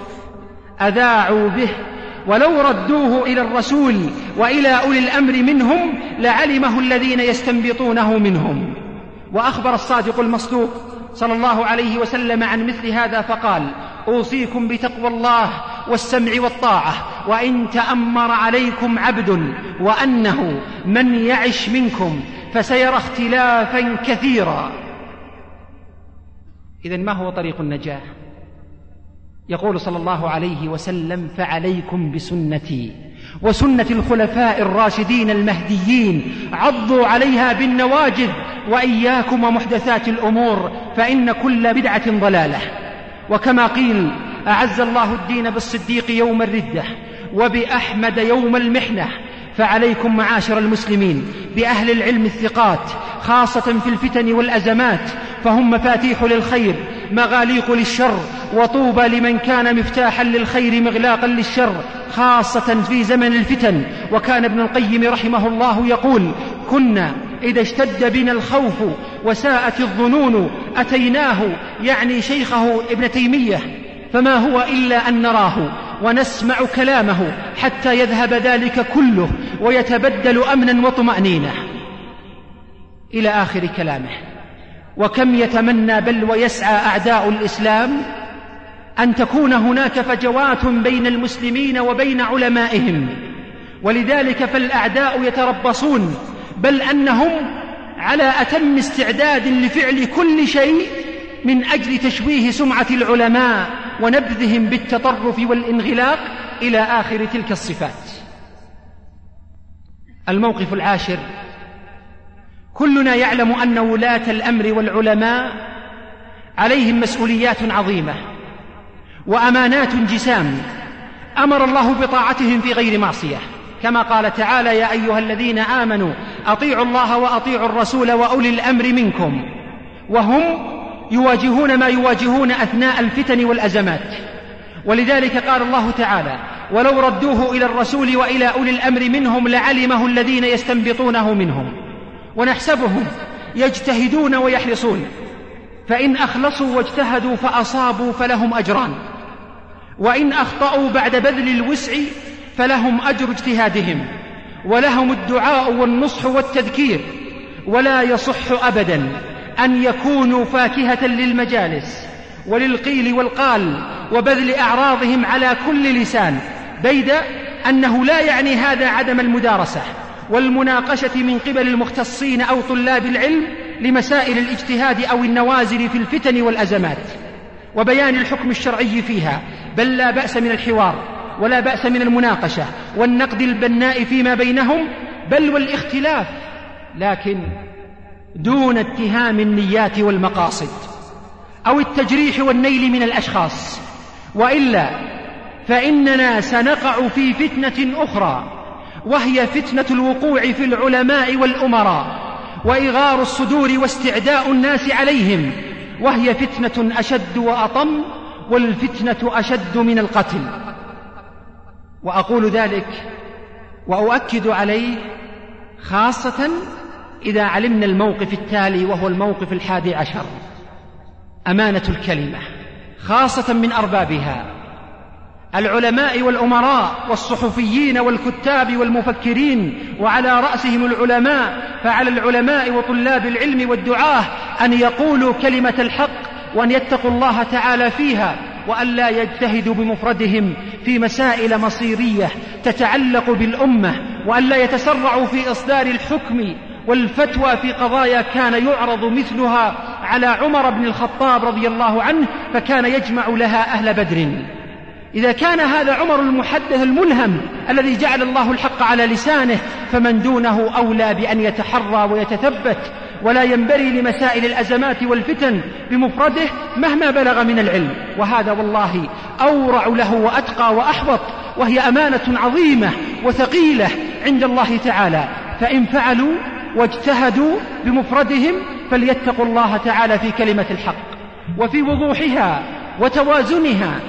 أذاعوا به ولو ردوه إلى الرسول وإلى أولي الأمر منهم لعلمه الذين يستنبطونه منهم. وأخبر الصادق المصدوق صلى الله عليه وسلم عن مثل هذا فقال أوصيكم بتقوى الله والسمع والطاعة وإن تأمر عليكم عبد وأنه من يعش منكم فسيرى اختلافا كثيرا. اذا ما هو طريق النجاة؟ يقول صلى الله عليه وسلم فعليكم بسنتي. وسنة الخلفاء الراشدين المهديين عضوا عليها بالنواجذ وإياكم ومحدثات الأمور فإن كل بدعة ضلالة. وكما قيل أعز الله الدين بالصديق يوم الردة وبأحمد يوم المحنة. فعليكم معاشر المسلمين بأهل العلم الثقات خاصة في الفتن والأزمات فهم مفاتيح للخير مغاليق للشر وطوبى لمن كان مفتاحا للخير مغلاقا للشر خاصة في زمن الفتن. وكان ابن القيم رحمه الله يقول كنا إذا اشتد بنا الخوف وساءت الظنون أتيناه يعني شيخه ابن تيمية فما هو إلا أن نراه ونسمع كلامه حتى يذهب ذلك كله ويتبدل أمنا وطمأنينة. إلى آخر كلامه. وكم يتمنى بل ويسعى أعداء الإسلام أن تكون هناك فجوات بين المسلمين وبين علمائهم. ولذلك فالأعداء يتربصون بل أنهم على أتم استعداد لفعل كل شيء من أجل تشويه سمعة العلماء ونبذهم بالتطرف والانغلاق إلى آخر تلك الصفات. الموقف العاشر. كلنا يعلم أن ولاة الأمر والعلماء عليهم مسؤوليات عظيمة وأمانات جسام أمر الله بطاعتهم في غير معصية. كما قال تعالى يا أيها الذين آمنوا أطيعوا الله وأطيعوا الرسول وأولي الأمر منكم وهم يواجهون ما يواجهون أثناء الفتن والأزمات. ولذلك قال الله تعالى ولو ردوه إلى الرسول وإلى أولي الأمر منهم لعلمه الذين يستنبطونه منهم. ونحسبهم يجتهدون ويحرصون. فإن أخلصوا واجتهدوا فأصابوا فلهم أجران. وإن أخطأوا بعد بذل الوسع فلهم أجر اجتهادهم. ولهم الدعاء والنصح والتذكير. ولا يصح ابدا. أن يكونوا فاكهة للمجالس وللقيل والقال وبذل أعراضهم على كل لسان بيد أنه لا يعني هذا عدم المدارسة والمناقشة من قبل المختصين أو طلاب العلم لمسائل الاجتهاد أو النوازل في الفتن والأزمات وبيان الحكم الشرعي فيها بل لا بأس من الحوار ولا بأس من المناقشة والنقد البناء فيما بينهم بل والاختلاف لكن دون اتهام النيات والمقاصد أو التجريح والنيل من الأشخاص وإلا فإننا سنقع في فتنة أخرى وهي فتنة الوقوع في العلماء والأمراء وإغار الصدور واستعداء الناس عليهم وهي فتنة أشد وأطم والفتنة أشد من القتل. وأقول ذلك وأؤكد عليه خاصة إذا علمنا الموقف التالي وهو الموقف الحادي عشر. أمانة الكلمة خاصة من أربابها. العلماء والأمراء والصحفيين والكتاب والمفكرين وعلى رأسهم العلماء فعلى العلماء وطلاب العلم والدعاة أن يقولوا كلمة الحق وأن يتقوا الله تعالى فيها وأن لا يجتهدوا بمفردهم في مسائل مصيرية تتعلق بالأمة وأن لا يتسرعوا في إصدار الحكم والفتوى في قضايا كان يعرض مثلها على عمر بن الخطاب رضي الله عنه فكان يجمع لها أهل بدر. إذا كان هذا عمر المحدث الملهم الذي جعل الله الحق على لسانه فمن دونه أولى بأن يتحرى ويتثبت ولا ينبري لمسائل الأزمات والفتن بمفرده مهما بلغ من العلم. وهذا والله أورع له وأتقى واحوط وهي أمانة عظيمة وثقيلة عند الله تعالى. فإن فعلوا واجتهدوا بمفردهم فليتقوا الله تعالى في كلمة الحق وفي وضوحها وتوازنها.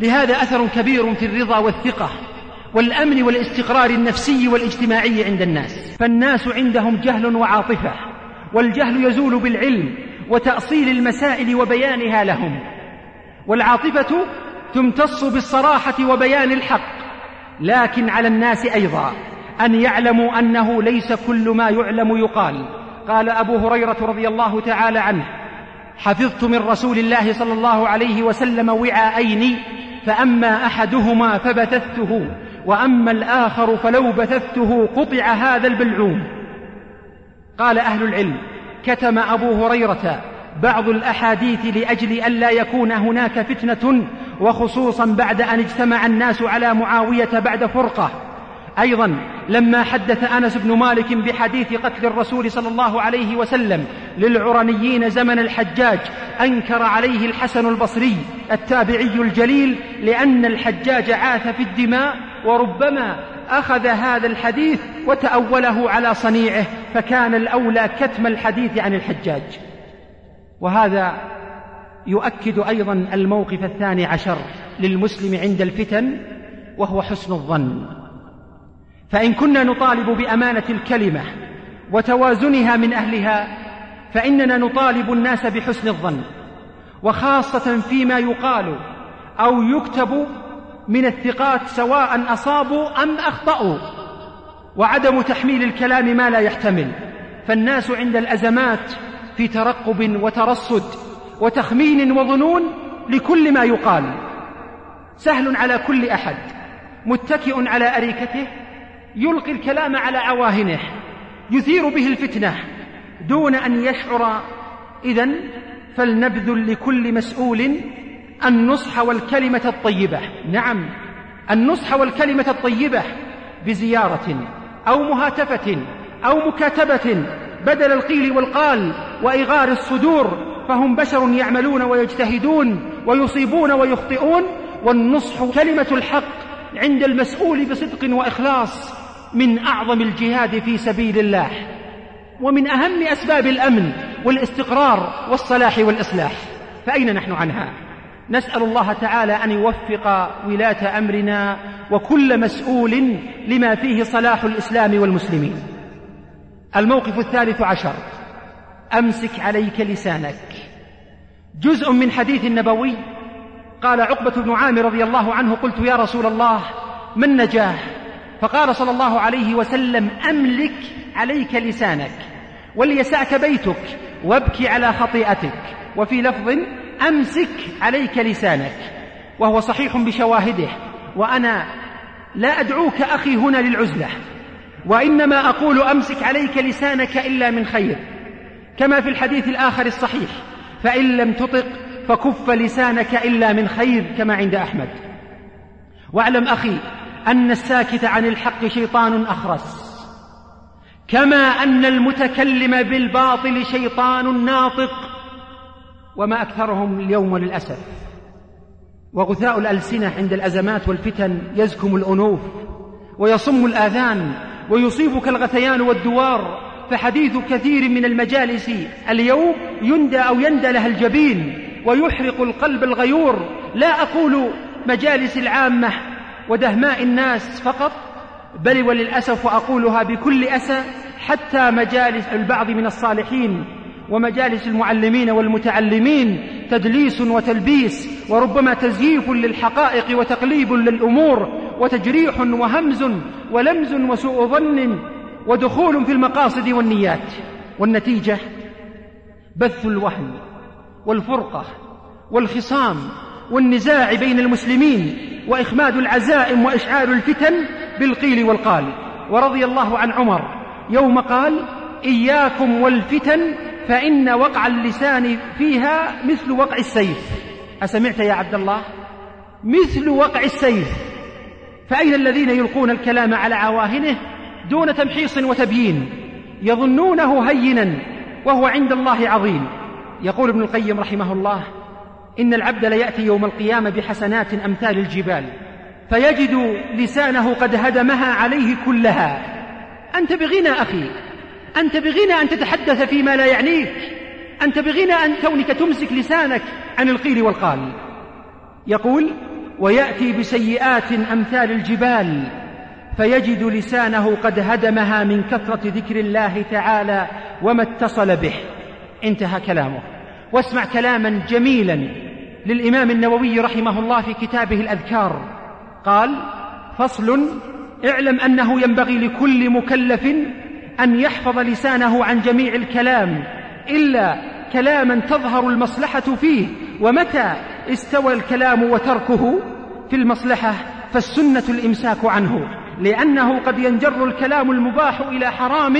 لهذا أثر كبير في الرضا والثقة والأمن والاستقرار النفسي والاجتماعي عند الناس. فالناس عندهم جهل وعاطفة والجهل يزول بالعلم وتأصيل المسائل وبيانها لهم. والعاطفة تمتص بالصراحة وبيان الحق لكن على الناس أيضا. أن يعلموا أنه ليس كل ما يعلم يقال. قال أبو هريرة رضي الله تعالى عنه حفظت من رسول الله صلى الله عليه وسلم وعاءين فأما أحدهما فبثثته وأما الآخر فلو بثثته قطع هذا البلعوم. قال أهل العلم كتم أبو هريرة بعض الأحاديث لأجل ألا يكون هناك فتنة وخصوصا بعد أن اجتمع الناس على معاوية بعد فرقة. أيضا لما حدث أنس بن مالك بحديث قتل الرسول صلى الله عليه وسلم للعرنيين زمن الحجاج أنكر عليه الحسن البصري التابعي الجليل لأن الحجاج عاث في الدماء وربما أخذ هذا الحديث وتأوله على صنيعه فكان الأولى كتم الحديث عن الحجاج. وهذا يؤكد أيضا الموقف الثاني عشر للمسلم عند الفتن وهو حسن الظن. فإن كنا نطالب بأمانة الكلمة وتوازنها من أهلها فإننا نطالب الناس بحسن الظن وخاصة فيما يقال أو يكتب من الثقات سواء أصابوا أم أخطأوا وعدم تحميل الكلام ما لا يحتمل فالناس عند الأزمات في ترقب وترصد وتخمين وظنون لكل ما يقال. سهل على كل أحد متكئ على أريكته يلقي الكلام على عواهنه يثير به الفتنة دون أن يشعر. إذا فلنبذل لكل مسؤول النصح والكلمة الطيبة. نعم النصح والكلمة الطيبة بزيارة أو مهاتفة أو مكاتبة بدل القيل والقال وإغار الصدور فهم بشر يعملون ويجتهدون ويصيبون ويخطئون والنصح كلمة الحق عند المسؤول بصدق وإخلاص من أعظم الجهاد في سبيل الله ومن أهم أسباب الأمن والاستقرار والصلاح والإصلاح. فأين نحن عنها؟ نسأل الله تعالى أن يوفق ولاة أمرنا وكل مسؤول لما فيه صلاح الإسلام والمسلمين. الموقف الثالث عشر. أمسك عليك لسانك. جزء من حديث النبوي قال عقبة بن عامر رضي الله عنه قلت يا رسول الله ما النجاة فقال صلى الله عليه وسلم أملك عليك لسانك وليسعك بيتك وابكي على خطيئتك وفي لفظ أمسك عليك لسانك وهو صحيح بشواهده وأنا لا أدعوك أخي هنا للعزلة وإنما أقول أمسك عليك لسانك إلا من خير كما في الحديث الآخر الصحيح فإن لم تطق فكف لسانك إلا من خير كما عند أحمد. واعلم أخي أن الساكت عن الحق شيطان أخرس كما أن المتكلم بالباطل شيطان ناطق وما أكثرهم اليوم للأسف. وغثاء الألسنة عند الأزمات والفتن يزكم الأنوف ويصم الآذان ويصيبك الغثيان والدوار فحديث كثير من المجالس اليوم يندى أو يندى لها الجبين. ويحرق القلب الغيور. لا أقول مجالس العامة ودهماء الناس فقط بل وللأسف وأقولها بكل أسى حتى مجالس البعض من الصالحين ومجالس المعلمين والمتعلمين تدليس وتلبيس وربما تزييف للحقائق وتقليب للأمور وتجريح وهمز ولمز وسوء ظن ودخول في المقاصد والنيات. والنتيجة بث الوهن والفرقة والخصام والنزاع بين المسلمين وإخماد العزائم وإشعال الفتن بالقيل والقال. ورضي الله عن عمر يوم قال إياكم والفتن فإن وقع اللسان فيها مثل وقع السيف. أسمعت يا عبد الله؟ مثل وقع السيف. فأين الذين يلقون الكلام على عواهنه دون تمحيص وتبيين؟ يظنونه هينا وهو عند الله عظيم. يقول ابن القيم رحمه الله إن العبد ليأتي يوم القيامة بحسنات أمثال الجبال فيجد لسانه قد هدمها عليه كلها. أنت بغنى أخي أنت بغنى أن تتحدث فيما لا يعنيك أنت بغنى أن كونك تمسك لسانك عن القيل والقال. يقول ويأتي بسيئات أمثال الجبال فيجد لسانه قد هدمها من كثرة ذكر الله تعالى وما اتصل به. انتهى كلامه. واسمع كلاما جميلا للإمام النووي رحمه الله في كتابه الأذكار. قال فصل اعلم أنه ينبغي لكل مكلف أن يحفظ لسانه عن جميع الكلام إلا كلاما تظهر المصلحة فيه ومتى استوى الكلام وتركه في المصلحة فالسنة الإمساك عنه لأنه قد ينجر الكلام المباح إلى حرام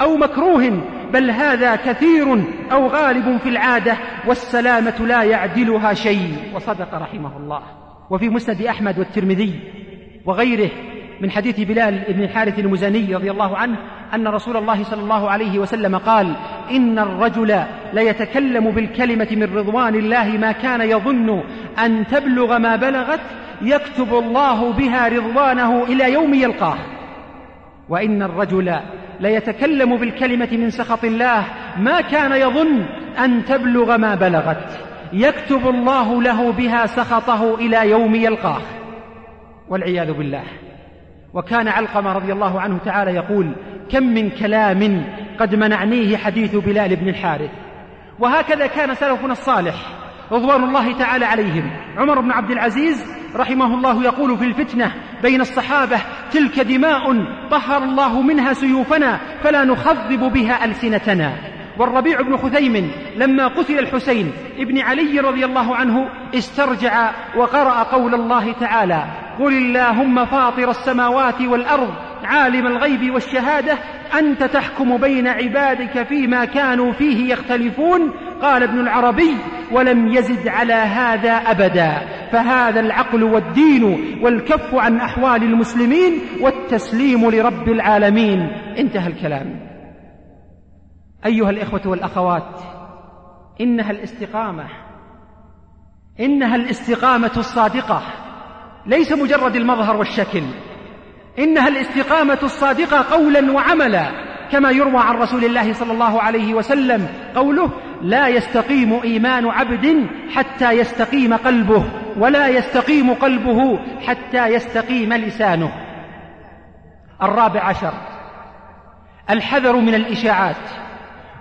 أو مكروه بل هذا كثير أو غالب في العادة والسلامة لا يعدلها شيء. وصدق رحمه الله. وفي مسند أحمد والترمذي وغيره من حديث بلال بن الحارث المزني رضي الله عنه أن رسول الله صلى الله عليه وسلم قال إن الرجل ليتكلم بالكلمة من رضوان الله ما كان يظن أن تبلغ ما بلغت يكتب الله بها رضوانه إلى يوم يلقاه. وإن الرجل ليتكلم بالكلمة من سخط الله. ما كان يظن أن تبلغ ما بلغت. يكتب الله له بها سخطه إلى يوم يلقاه. والعياذ بالله. وكان علقمة رضي الله عنه تعالى يقول كم من كلام قد منعنيه حديث بلال بن الحارث. وهكذا كان سلفنا الصالح رضوان الله تعالى عليهم. عمر بن عبد العزيز رحمه الله يقول في الفتنة بين الصحابة تلك دماء طهر الله منها سيوفنا فلا نخضب بها ألسنتنا. والربيع بن خثيم لما قتل الحسين ابن علي رضي الله عنه استرجع وقرأ قول الله تعالى قل اللهم فاطر السماوات والأرض عالم الغيب والشهادة أنت تحكم بين عبادك فيما كانوا فيه يختلفون قال ابن العربي ولم يزد على هذا أبدا فهذا العقل والدين والكف عن أحوال المسلمين والتسليم لرب العالمين. انتهى الكلام. أيها الإخوة والأخوات إنها الاستقامة إنها الاستقامة الصادقة ليس مجرد المظهر والشكل إنها الاستقامة الصادقة قولا وعملا كما يروى عن رسول الله صلى الله عليه وسلم قوله لا يستقيم إيمان عبد حتى يستقيم قلبه ولا يستقيم قلبه حتى يستقيم لسانه. الرابع عشر الحذر من الإشاعات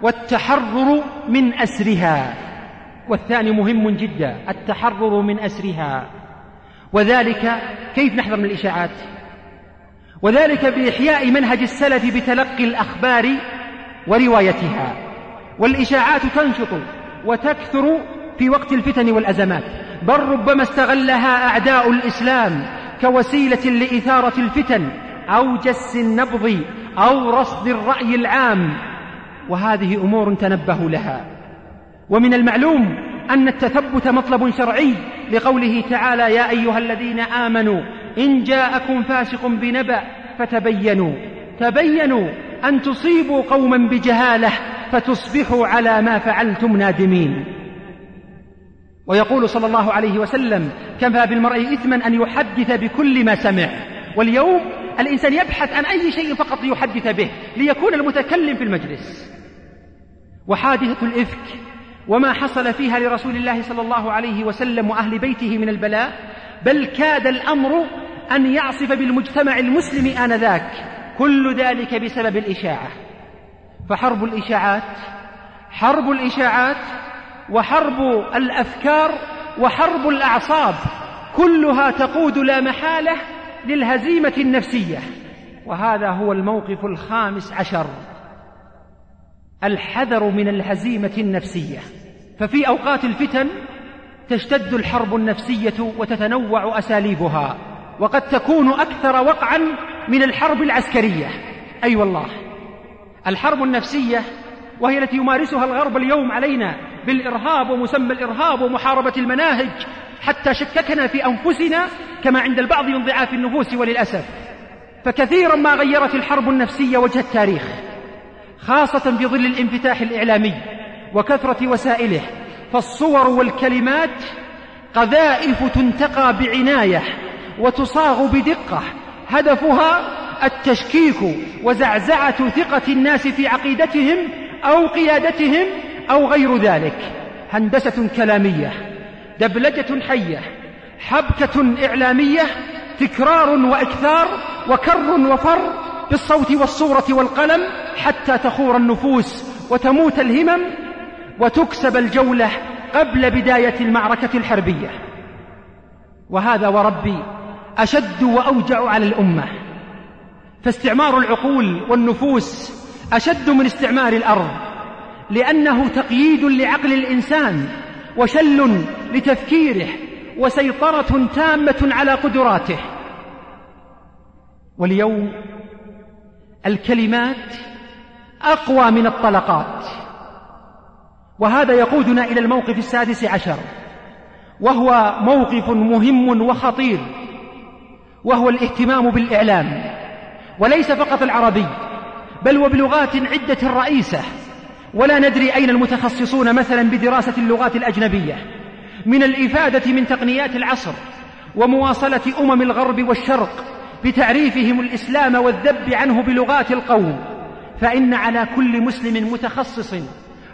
والتحرر من أسرها. والثاني مهم جدا التحرر من أسرها. وذلك كيف نحذر من الإشاعات؟ وذلك بإحياء منهج السلف بتلقي الأخبار وروايتها. والإشاعات تنشط وتكثر في وقت الفتن والأزمات. بل ربما استغلها أعداء الإسلام كوسيلة لإثارة الفتن أو جس النبض أو رصد الرأي العام. وهذه أمور تنبهوا لها. ومن المعلوم أن التثبت مطلب شرعي لقوله تعالى يا أيها الذين آمنوا إن جاءكم فاسق بنبأ فتبينوا. تبينوا أن تصيبوا قوما بجهالة فتصبحوا على ما فعلتم نادمين. ويقول صلى الله عليه وسلم كفى بالمرء إثما أن يحدث بكل ما سمع. واليوم الإنسان يبحث عن أي شيء فقط ليحدث به ليكون المتكلم في المجلس. وحادثة الإفك وما حصل فيها لرسول الله صلى الله عليه وسلم وأهل بيته من البلاء بل كاد الأمر أن يعصف بالمجتمع المسلم آنذاك كل ذلك بسبب الإشاعة. فحرب الإشاعات حرب الإشاعات وحرب الأفكار وحرب الأعصاب كلها تقود لا محالة للهزيمة النفسية. وهذا هو الموقف الخامس عشر الحذر من الهزيمة النفسية. ففي أوقات الفتن تشتد الحرب النفسية وتتنوع أساليبها وقد تكون أكثر وقعا من الحرب العسكرية. أي أيوة والله الحرب النفسية وهي التي يمارسها الغرب اليوم علينا بالإرهاب ومسمى الإرهاب ومحاربة المناهج حتى شككنا في أنفسنا كما عند البعض من ضعاف النفوس وللأسف. فكثيرا ما غيرت الحرب النفسية وجه التاريخ خاصة في ظل الانفتاح الإعلامي وكثرة وسائله. فالصور والكلمات قذائف تنتقى بعناية وتصاغ بدقة هدفها التشكيك وزعزعة ثقة الناس في عقيدتهم أو قيادتهم أو غير ذلك. هندسة كلامية دبلجة حية حبكة إعلامية تكرار وإكثار وكر وفر بالصوت والصورة والقلم حتى تخور النفوس وتموت الهمم وتكسب الجولة قبل بداية المعركة الحربية. وهذا وربي أشد وأوجع على الأمة. فاستعمار العقول والنفوس أشد من استعمار الأرض لأنه تقييد لعقل الإنسان وشل لتفكيره وسيطرة تامة على قدراته. واليوم الكلمات أقوى من الطلقات وهذا يقودنا إلى الموقف السادس عشر وهو موقف مهم وخطير وهو الاهتمام بالإعلام. وليس فقط العربي بل وبلغات عدة رئيسة. ولا ندري أين المتخصصون مثلا بدراسة اللغات الأجنبية. من الإفادة من تقنيات العصر ومواصلة أمم الغرب والشرق بتعريفهم الإسلام والذب عنه بلغات القوم. فإن على كل مسلم متخصص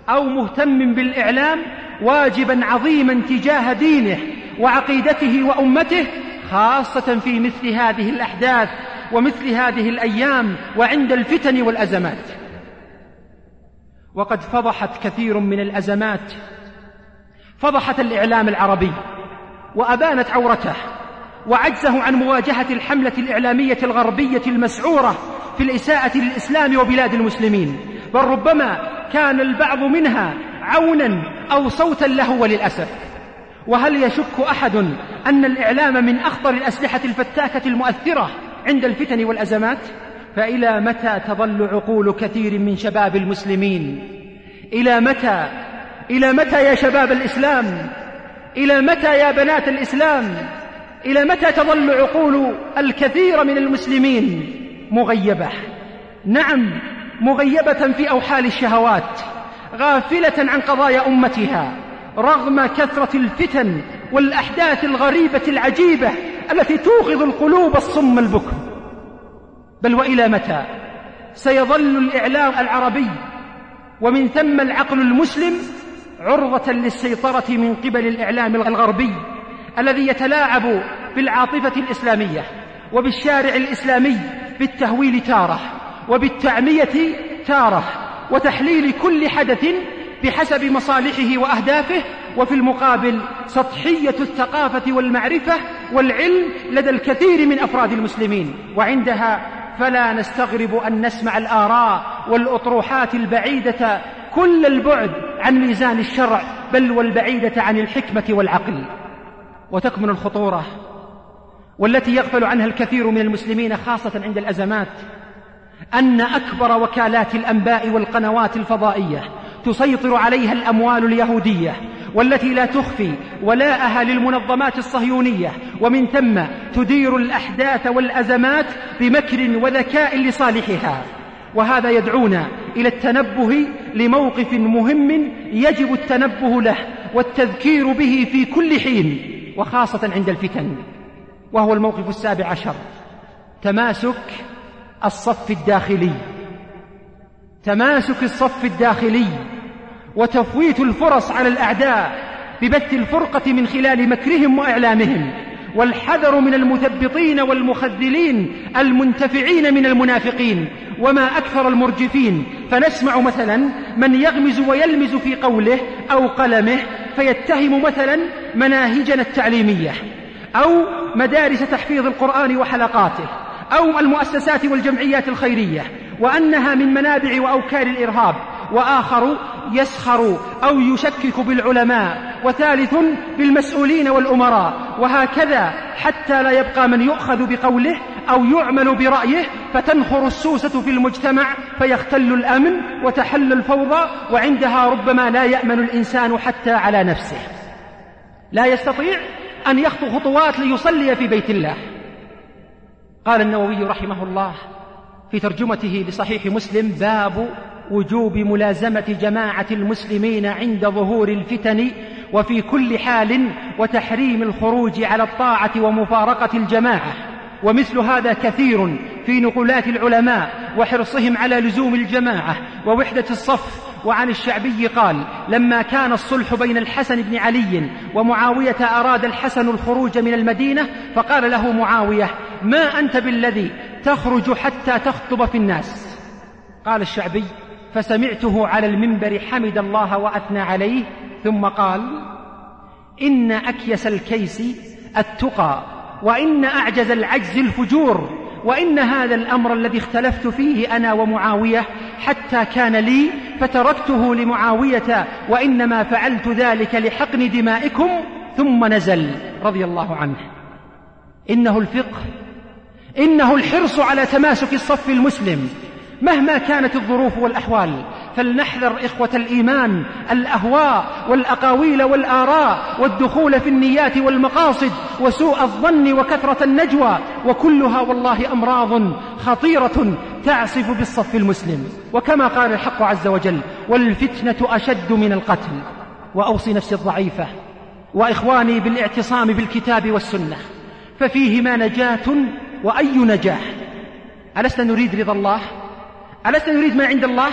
أو مهتم بالإعلام واجبا عظيما تجاه دينه وعقيدته وأمته خاصة في مثل هذه الأحداث ومثل هذه الأيام وعند الفتن والأزمات. وقد فضحت كثير من الأزمات. فضحت الإعلام العربي وأبانت عورته وعجزه عن مواجهة الحملة الإعلامية الغربية المسعورة في الإساءة للإسلام وبلاد المسلمين. بل ربما كان البعض منها عونا أو صوتا له وللأسف. وهل يشك أحد أن الإعلام من أخطر الأسلحة الفتاكة المؤثرة عند الفتن والأزمات فإلى متى تظل عقول كثير من شباب المسلمين؟ إلى متى؟ إلى متى يا شباب الإسلام؟ إلى متى يا بنات الإسلام؟ إلى متى تظل عقول الكثير من المسلمين مغيبة؟ نعم مغيبة في أوحال الشهوات غافلة عن قضايا أمتها رغم كثرة الفتن والأحداث الغريبة العجيبة التي توقظ القلوب الصم البكم بل وإلى متى؟ سيظل الإعلام العربي ومن ثم العقل المسلم عرضة للسيطرة من قبل الإعلام الغربي الذي يتلاعب بالعاطفة الإسلامية وبالشارع الإسلامي بالتهويل تارة وبالتعمية تارة وتحليل كل حدث بحسب مصالحه وأهدافه وفي المقابل سطحية الثقافة والمعرفة والعلم لدى الكثير من أفراد المسلمين. وعندها فلا نستغرب أن نسمع الآراء والأطروحات البعيدة كل البعد عن ميزان الشرع بل والبعيدة عن الحكمة والعقل. وتكمن الخطورة والتي يغفل عنها الكثير من المسلمين خاصة عند الأزمات أن أكبر وكالات الأنباء والقنوات الفضائية تسيطر عليها الأموال اليهودية والتي لا تخفي ولاءها للمنظمات الصهيونية ومن ثم تدير الأحداث والأزمات بمكر وذكاء لصالحها. وهذا يدعونا إلى التنبه لموقف مهم يجب التنبه له والتذكير به في كل حين وخاصة عند الفتن وهو الموقف السابع عشر. تماسك الصف الداخلي. تماسك الصف الداخلي. وتفويت الفرص على الأعداء ببث الفرقة من خلال مكرهم وإعلامهم والحذر من المثبطين والمخذلين المنتفعين من المنافقين وما أكثر المرجفين. فنسمع مثلا من يغمز ويلمز في قوله أو قلمه فيتهم مثلا مناهجنا التعليمية أو مدارس تحفيظ القرآن وحلقاته أو المؤسسات والجمعيات الخيرية وأنها من منابع وأوكار الإرهاب. وآخر يسخر أو يشكك بالعلماء وثالث بالمسؤولين والأمراء. وهكذا حتى لا يبقى من يؤخذ بقوله أو يعمل برأيه فتنخر السوسة في المجتمع فيختل الأمن وتحل الفوضى وعندها ربما لا يأمن الإنسان حتى على نفسه. لا يستطيع أن يخطو خطوات ليصلي في بيت الله. قال النووي رحمه الله في ترجمته لصحيح مسلم باب وجوب ملازمة جماعة المسلمين عند ظهور الفتن وفي كل حال وتحريم الخروج على الطاعة ومفارقة الجماعة. ومثل هذا كثير في نقولات العلماء وحرصهم على لزوم الجماعة. ووحدة الصف وعن الشعبي قال لما كان الصلح بين الحسن بن علي ومعاوية أراد الحسن الخروج من المدينة فقال له معاوية ما أنت بالذي تخرج حتى تخطب في الناس؟ قال الشعبي فسمعته على المنبر حمد الله وأثنى عليه ثم قال إن أكيس الكيس التقى وإن أعجز العجز الفجور وإن هذا الأمر الذي اختلفت فيه أنا ومعاوية حتى كان لي فتركته لمعاوية وإنما فعلت ذلك لحقن دمائكم ثم نزل رضي الله عنه. إنه الفقه إنه الحرص على تماسك الصف المسلم. مهما كانت الظروف والأحوال فلنحذر إخوة الإيمان الأهواء والأقاويل والآراء والدخول في النيات والمقاصد وسوء الظن وكثرة النجوى وكلها والله أمراض خطيرة تعصف بالصف المسلم. وكما قال الحق عز وجل والفتنة أشد من القتل وأوصي نفسي الضعيفة وإخواني بالاعتصام بالكتاب والسنة ففيهما نجاة وأي نجاح؟ ألسنا نريد رضا الله؟ ألسنا نريد ما عند الله؟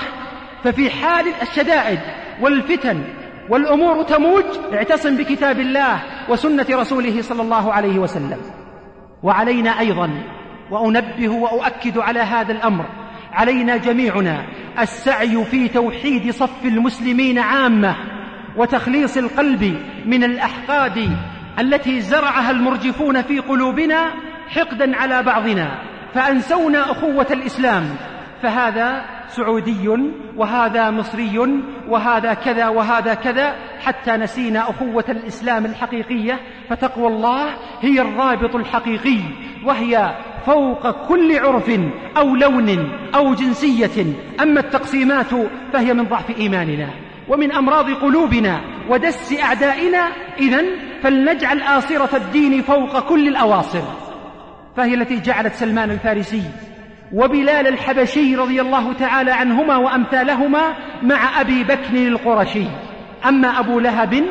ففي حال الشدائد والفتن والأمور تموج اعتصم بكتاب الله وسنة رسوله صلى الله عليه وسلم. وعلينا أيضا وأنبه وأؤكد على هذا الأمر علينا جميعنا السعي في توحيد صف المسلمين عامة وتخليص القلب من الأحقاد التي زرعها المرجفون في قلوبنا حقدا على بعضنا. فأنسونا أخوة الإسلام فهذا سعودي وهذا مصري وهذا كذا وهذا كذا حتى نسينا أخوة الإسلام الحقيقية فتقوى الله هي الرابط الحقيقي وهي فوق كل عرف أو لون أو جنسية أما التقسيمات فهي من ضعف إيماننا ومن أمراض قلوبنا ودس أعدائنا إذا فلنجعل آصرة الدين فوق كل الأواصر. فهي التي جعلت سلمان الفارسي وبلال الحبشي رضي الله تعالى عنهما وأمثالهما مع أبي بكر القرشي. أما أبو لهب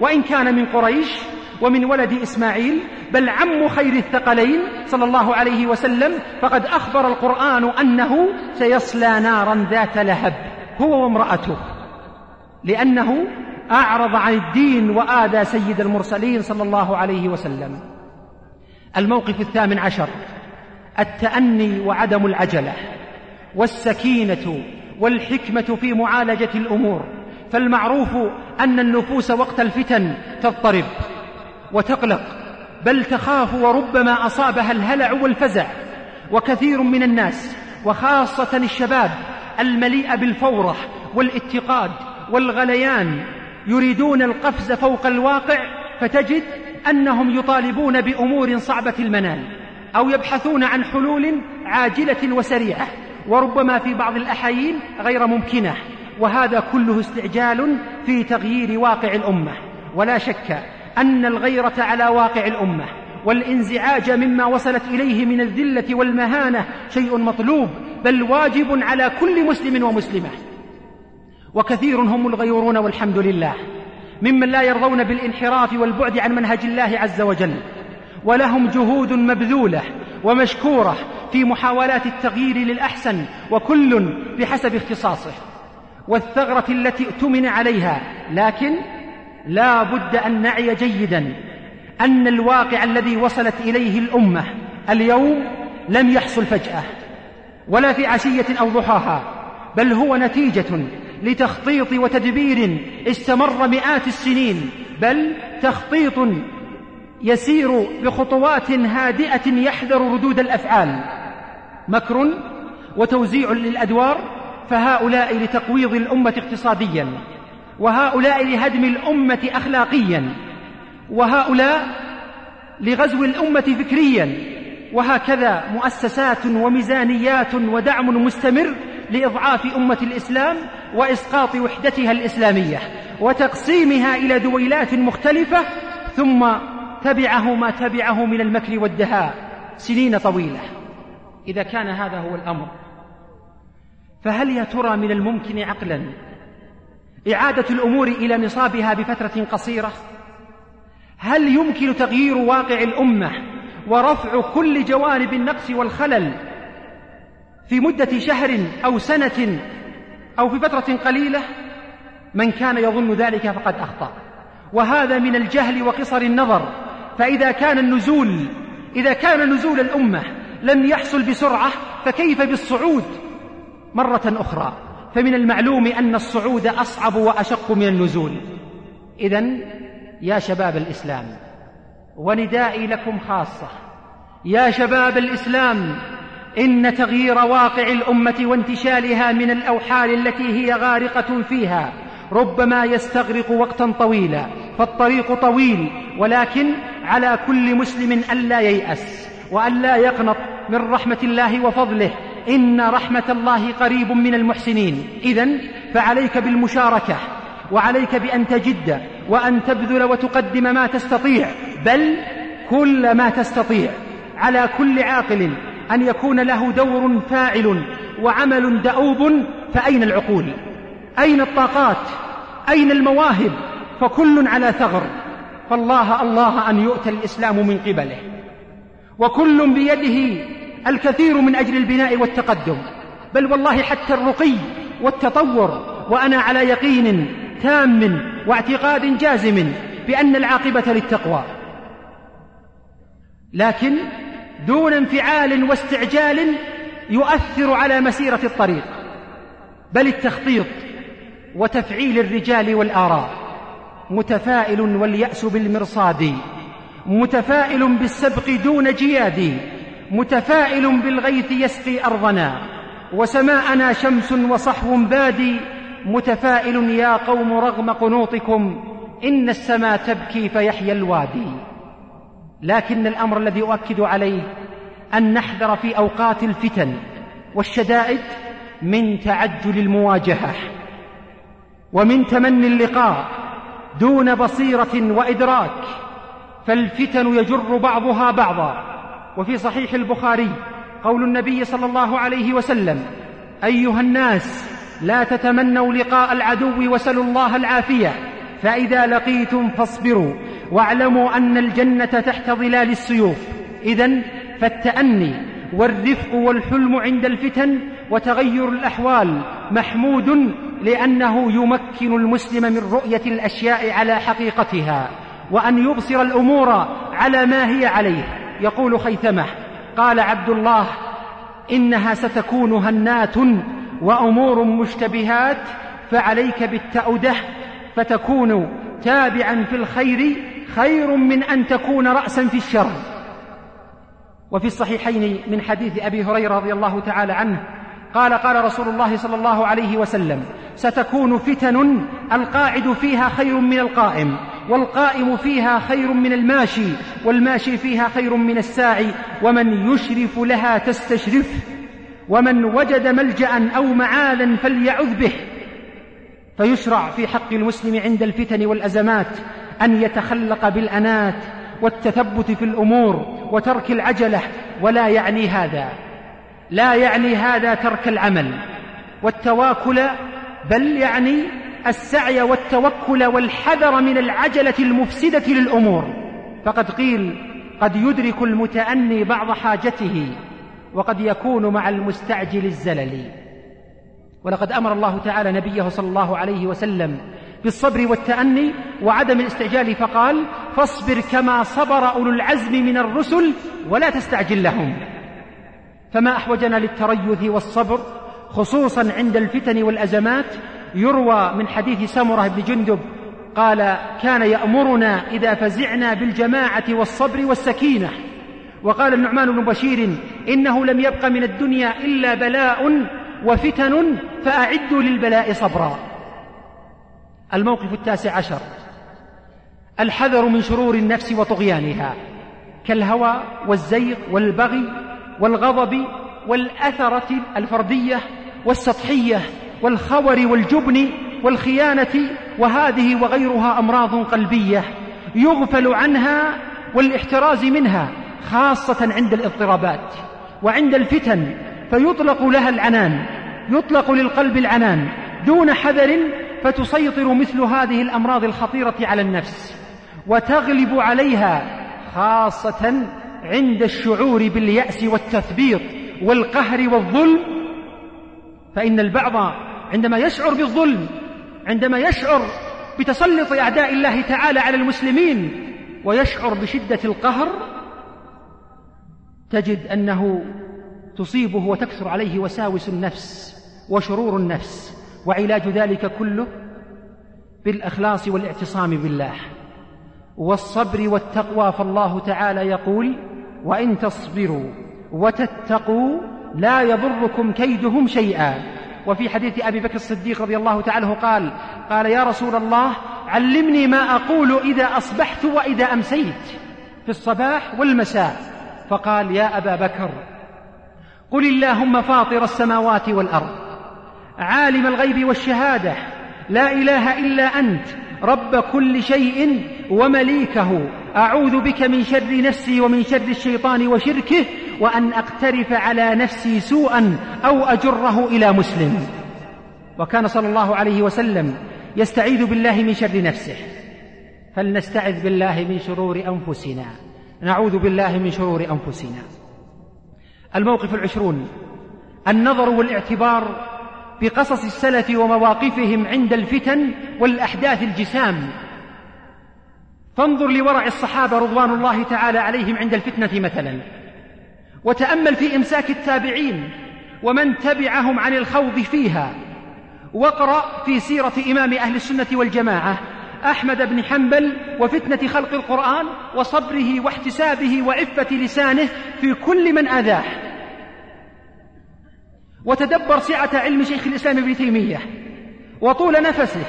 وإن كان من قريش ومن ولد إسماعيل بل عم خير الثقلين صلى الله عليه وسلم فقد أخبر القرآن أنه سيصلى نارا ذات لهب هو وامرأته. لأنه أعرض عن الدين وآذى سيد المرسلين صلى الله عليه وسلم. الموقف الثامن عشر. التأني وعدم العجلة والسكينة والحكمة في معالجة الأمور فالمعروف أن النفوس وقت الفتن تضطرب وتقلق بل تخاف وربما أصابها الهلع والفزع وكثير من الناس وخاصة الشباب المليء بالفورة والاتقاد والغليان يريدون القفز فوق الواقع فتجد أنهم يطالبون بأمور صعبة المنال. أو يبحثون عن حلول عاجلة وسريعة وربما في بعض الأحايين غير ممكنة. وهذا كله استعجال في تغيير واقع الأمة. ولا شك أن الغيرة على واقع الأمة والانزعاج مما وصلت إليه من الذلة والمهانة شيء مطلوب بل واجب على كل مسلم ومسلمة. وكثير هم الغيورون والحمد لله ممن لا يرضون بالانحراف والبعد عن منهج الله عز وجل. ولهم جهود مبذولة ومشكورة في محاولات التغيير للأحسن وكل بحسب اختصاصه والثغرة التي اؤتمن عليها لكن لا بد أن نعي جيدا أن الواقع الذي وصلت إليه الأمة اليوم لم يحصل فجأة ولا في عشية أو ضحاها بل هو نتيجة لتخطيط وتدبير استمر مئات السنين بل تخطيط يسير بخطوات هادئة يحذر ردود الأفعال. مكر وتوزيع للأدوار فهؤلاء لتقويض الأمة اقتصاديا وهؤلاء لهدم الأمة أخلاقيا وهؤلاء لغزو الأمة فكريا وهكذا مؤسسات وميزانيات ودعم مستمر لإضعاف أمة الإسلام وإسقاط وحدتها الإسلامية وتقسيمها إلى دويلات مختلفة ثم تبعه ما تبعه من المكر والدهاء سنين طويلة. إذا كان هذا هو الأمر فهل يا ترى من الممكن عقلا إعادة الأمور إلى نصابها بفترة قصيرة؟ هل يمكن تغيير واقع الأمة ورفع كل جوانب النقص والخلل في مدة شهر أو سنة أو في فترة قليلة؟ من كان يظن ذلك فقد أخطأ. وهذا من الجهل وقصر النظر. فإذا كان النزول إذا كان نزول الأمة لم يحصل بسرعة فكيف بالصعود؟ مرة أخرى فمن المعلوم أن الصعود أصعب وأشق من النزول. إذا يا شباب الإسلام وندائي لكم خاصة يا شباب الإسلام إن تغيير واقع الأمة وانتشالها من الأوحال التي هي غارقة فيها ربما يستغرق وقتا طويلا فالطريق طويل ولكن على كل مسلم ألا ييأس وألا يقنط من رحمة الله وفضله. إن رحمة الله قريب من المحسنين. إذا فعليك بالمشاركة وعليك بأن تجد وأن تبذل وتقدم ما تستطيع بل كل ما تستطيع. على كل عاقل أن يكون له دور فاعل وعمل دؤوب فأين العقول؟ أين الطاقات؟ أين المواهب؟ فكل على ثغر. فالله الله أن يؤتى الإسلام من قبله. وكل بيده الكثير من أجل البناء والتقدم. بل والله حتى الرقي والتطور وأنا على يقين تام واعتقاد جازم بأن العاقبة للتقوى. لكن دون انفعال واستعجال يؤثر على مسيرة الطريق. بل التخطيط وتفعيل الرجال والآراء. متفائل واليأس بالمرصاد. متفائل بالسبق دون جياد. متفائل بالغيث يسقي أرضنا. وسماءنا شمس وصحو بادي متفائل يا قوم رغم قنوطكم. إن السماء تبكي فيحيى الوادي. لكن الأمر الذي أؤكد عليه أن نحذر في أوقات الفتن والشدائد من تعجل المواجهة. ومن تمني اللقاء دون بصيرة وإدراك فالفتن يجر بعضها بعضا. وفي صحيح البخاري قول النبي صلى الله عليه وسلم أيها الناس لا تتمنوا لقاء العدو وسلوا الله العافية فإذا لقيتم فاصبروا واعلموا أن الجنة تحت ظلال السيوف. إذا فالتأني والرفق والحلم عند الفتن وتغير الأحوال محمود لأنه يمكن المسلم من رؤية الأشياء على حقيقتها وأن يبصر الأمور على ما هي عليه. يقول خيثمة قال عبد الله إنها ستكون هنات وأمور مشتبهات فعليك بالتأده فتكون تابعا في الخير خير من أن تكون رأسا في الشر. وفي الصحيحين من حديث أبي هريرة رضي الله تعالى عنه قال قال رسول الله صلى الله عليه وسلم ستكون فتن القاعد فيها خير من القائم والقائم فيها خير من الماشي والماشي فيها خير من الساعي ومن يشرف لها تستشرف ومن وجد ملجأ أو معاذا فليعذ به. فيشرع في حق المسلم عند الفتن والأزمات أن يتخلق بالأنات والتثبت في الأمور وترك العجلة ولا يعني هذا. لا يعني هذا ترك العمل والتواكل بل يعني السعي والتوكل والحذر من العجلة المفسدة للأمور. فقد قيل قد يدرك المتأني بعض حاجته وقد يكون مع المستعجل الزلل. ولقد أمر الله تعالى نبيه صلى الله عليه وسلم بالصبر والتأني وعدم الاستعجال فقال فاصبر كما صبر أولو العزم من الرسل ولا تستعجل لهم. فما أحوجنا للتريث والصبر خصوصا عند الفتن والأزمات. يروى من حديث سمرة بن جندب قال كان يأمرنا إذا فزعنا بالجماعة والصبر والسكينة. وقال النعمان بن بشير إنه لم يبق من الدنيا إلا بلاء وفتن فأعدوا للبلاء صبرا. الموقف التاسع عشر الحذر من شرور النفس وطغيانها كالهوى والزيغ والبغي والغضب والأثرة الفردية والسطحية والخور والجبن والخيانة وهذه وغيرها أمراض قلبية يغفل عنها والاحتراز منها خاصة عند الاضطرابات وعند الفتن فيطلق لها العنان يطلق للقلب العنان دون حذر فتسيطر مثل هذه الأمراض الخطيرة على النفس وتغلب عليها خاصة عند الشعور باليأس والتثبيط والقهر والظلم فإن البعض عندما يشعر بالظلم عندما يشعر بتسلط أعداء الله تعالى على المسلمين ويشعر بشدة القهر تجد أنه تصيبه وتكثر عليه وساوس النفس وشرور النفس وعلاج ذلك كله بالإخلاص والاعتصام بالله. والصبر والتقوى فالله تعالى يقول وإن تصبروا وتتقوا لا يضركم كيدهم شيئا. وفي حديث أبي بكر الصديق رضي الله تعالى قال قال يا رسول الله علمني ما أقول إذا أصبحت وإذا أمسيت في الصباح والمساء. فقال يا أبا بكر قل اللهم فاطر السماوات والأرض عالم الغيب والشهادة لا إله إلا أنت رب كل شيء ومليكه أعوذ بك من شر نفسي ومن شر الشيطان وشركه وأن أقترف على نفسي سوءا أو أجره إلى مسلم. وكان صلى الله عليه وسلم يستعيذ بالله من شر نفسه. فلنستعذ بالله من شرور أنفسنا. نعوذ بالله من شرور أنفسنا. الموقف العشرون. النظر والاعتبار بقصص السلف ومواقفهم عند الفتن والأحداث الجسام فانظر لورع الصحابة رضوان الله تعالى عليهم عند الفتنة مثلا. وتأمل في إمساك التابعين ومن تبعهم عن الخوض فيها. واقرأ في سيرة إمام أهل السنة والجماعة أحمد بن حنبل وفتنة خلق القرآن وصبره واحتسابه وعفة لسانه في كل من آذاه. وتدبر سعة علم شيخ الإسلام ابن تيمية. وطول نفسه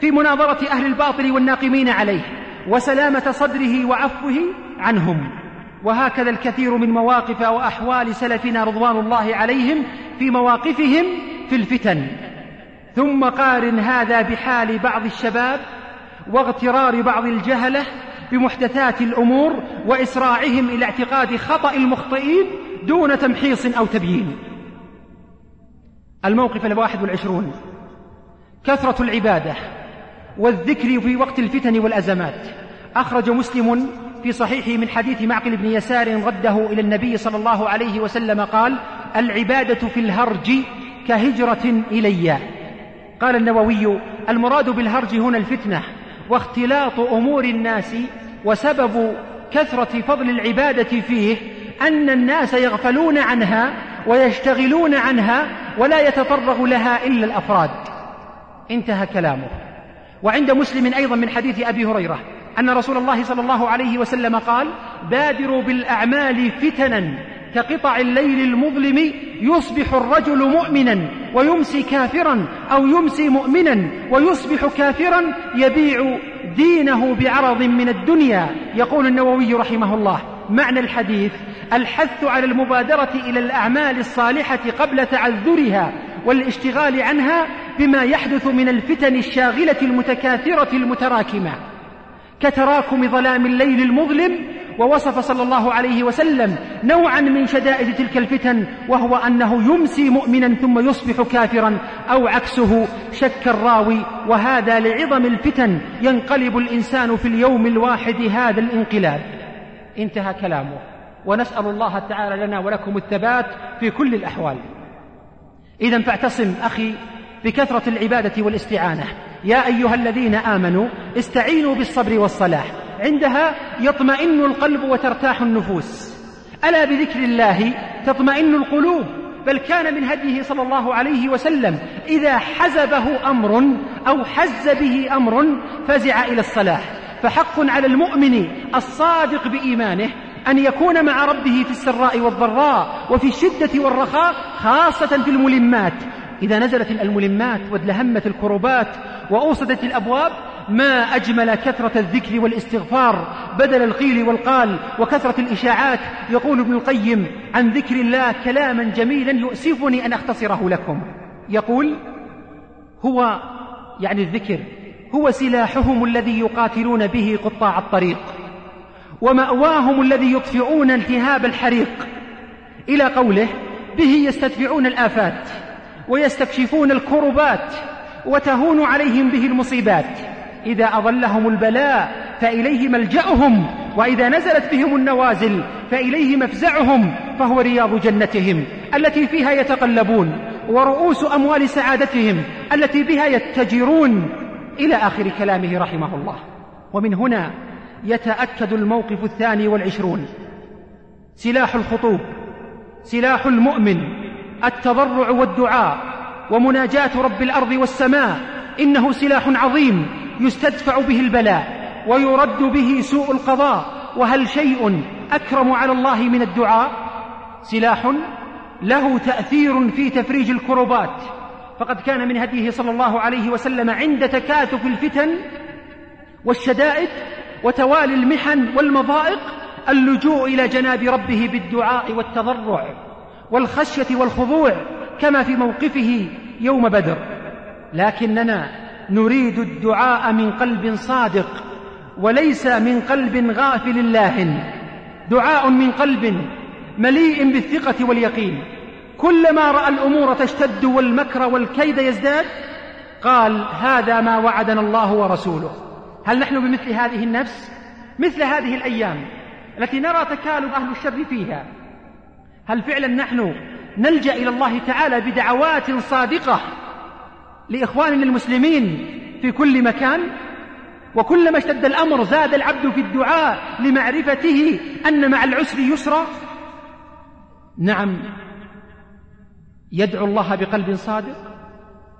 في مناظرة أهل الباطل والناقمين عليه. وسلامة صدره وعفوه عنهم. وهكذا الكثير من مواقف وأحوال سلفنا رضوان الله عليهم في مواقفهم في الفتن. ثم قارن هذا بحال بعض الشباب واغترار بعض الجهلة بمحدثات الأمور وإسراعهم إلى اعتقاد خطأ المخطئين دون تمحيص أو تبيين. الموقف الواحد والعشرون كثرة العبادة. والذكر في وقت الفتن والأزمات. أخرج مسلم في صحيحه من حديث معقل بن يسار رده إلى النبي صلى الله عليه وسلم قال العبادة في الهرج كهجرة إلي. قال النووي المراد بالهرج هنا الفتنة واختلاط أمور الناس وسبب كثرة فضل العبادة فيه أن الناس يغفلون عنها ويشتغلون عنها ولا يتفرغ لها إلا الأفراد. انتهى كلامه. وعند مسلم أيضا من حديث أبي هريرة أن رسول الله صلى الله عليه وسلم قال بادروا بالأعمال فتنا كقطع الليل المظلم يصبح الرجل مؤمنا ويمسي كافرا أو يمسي مؤمنا ويصبح كافرا يبيع دينه بعرض من الدنيا. يقول النووي رحمه الله معنى الحديث الحث على المبادرة إلى الأعمال الصالحة قبل تعذرها والاشتغال عنها بما يحدث من الفتن الشاغلة المتكاثرة المتراكمة كتراكم ظلام الليل المظلم ووصف صلى الله عليه وسلم نوعا من شدائد تلك الفتن وهو أنه يمسي مؤمنا ثم يصبح كافرا أو عكسه شك الراوي وهذا لعظم الفتن ينقلب الإنسان في اليوم الواحد هذا الانقلاب. انتهى كلامه. ونسأل الله تعالى لنا ولكم الثبات في كل الأحوال. إذا فاعتصم أخي. بكثرة العبادة والاستعانة. يا أيها الذين آمنوا استعينوا بالصبر والصلاح. عندها يطمئن القلب وترتاح النفوس. ألا بذكر الله تطمئن القلوب؟ بل كان من هديه صلى الله عليه وسلم إذا حزبه أمر أو حز به أمر فزع إلى الصلاح. فحق على المؤمن الصادق بإيمانه أن يكون مع ربه في السراء والضراء وفي الشدة والرخاء خاصة في الملمات. إذا نزلت الملمات وادلهمت الكربات وأوصدت الأبواب ما أجمل كثرة الذكر والاستغفار بدل القيل والقال وكثرة الإشاعات يقول ابن القيم عن ذكر الله كلاما جميلا يؤسفني أن أختصره لكم. يقول هو يعني الذكر هو سلاحهم الذي يقاتلون به قطاع الطريق ومأواهم الذي يطفئون التهاب الحريق. إلى قوله به يستدفعون الآفات. ويستكشفون الكربات وتهون عليهم به المصيبات. إذا أظلهم البلاء فإليه ملجأهم وإذا نزلت بهم النوازل فإليه مفزعهم فهو رياض جنتهم التي فيها يتقلبون ورؤوس أموال سعادتهم التي بها يتجرون. إلى آخر كلامه رحمه الله. ومن هنا يتأكد الموقف الثاني والعشرون. سلاح الخطوب سلاح المؤمن. التضرع والدعاء ومناجاة رب الأرض والسماء إنه سلاح عظيم يستدفع به البلاء ويرد به سوء القضاء. وهل شيء أكرم على الله من الدعاء؟ سلاح له تأثير في تفريج الكربات. فقد كان من هديه صلى الله عليه وسلم عند تكاثف الفتن والشدائد وتوالي المحن والمضائق اللجوء إلى جناب ربه بالدعاء والتضرع والخشية والخضوع كما في موقفه يوم بدر. لكننا نريد الدعاء من قلب صادق وليس من قلب غافل لاهن. دعاء من قلب مليء بالثقة واليقين. كلما رأى الأمور تشتد والمكر والكيد يزداد قال هذا ما وعدنا الله ورسوله. هل نحن بمثل هذه النفس؟ مثل هذه الأيام التي نرى تكالب أهل الشر فيها. هل فعلا نحن نلجأ إلى الله تعالى بدعوات صادقة لإخواننا المسلمين في كل مكان؟ وكلما اشتد الأمر زاد العبد في الدعاء لمعرفته أن مع العسر يسرا؟ نعم. يدعو الله بقلب صادق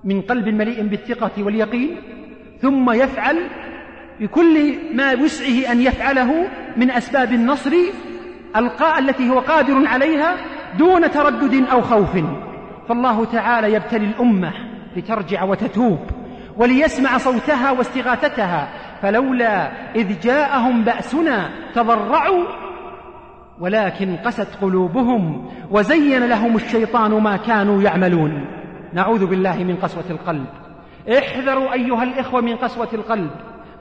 من قلب مليء بالثقة واليقين ثم يفعل بكل ما وسعه أن يفعله من أسباب النصر التي هو قادر عليها دون تردد أو خوف. فالله تعالى يبتلي الأمة لترجع وتتوب وليسمع صوتها واستغاثتها. فلولا إذ جاءهم بأسنا تضرعوا ولكن قست قلوبهم وزين لهم الشيطان ما كانوا يعملون. نعوذ بالله من قسوة القلب. احذروا أيها الإخوة من قسوة القلب.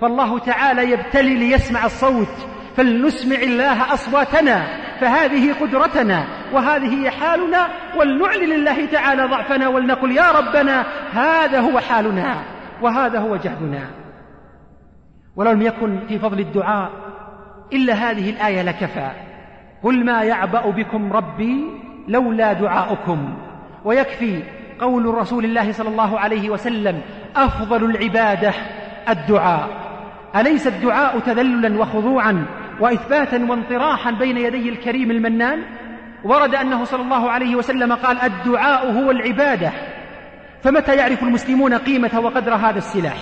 فالله تعالى يبتلي ليسمع الصوت فلنسمع الله أصواتنا فهذه قدرتنا وهذه حالنا ولنعلن لله تعالى ضعفنا ولنقل يا ربنا هذا هو حالنا وهذا هو جهدنا. ولو لم يكن في فضل الدعاء إلا هذه الآية لكفى. قل ما يعبأ بكم ربي لولا دعاؤكم. ويكفي قول رسول الله صلى الله عليه وسلم أفضل العبادة الدعاء. أليس الدعاء تذللا وخضوعا؟ وإثباتا وانطراحا بين يدي الكريم المنان ورد أنه صلى الله عليه وسلم قال الدعاء هو العبادة. فمتى يعرف المسلمون قيمة وقدر هذا السلاح؟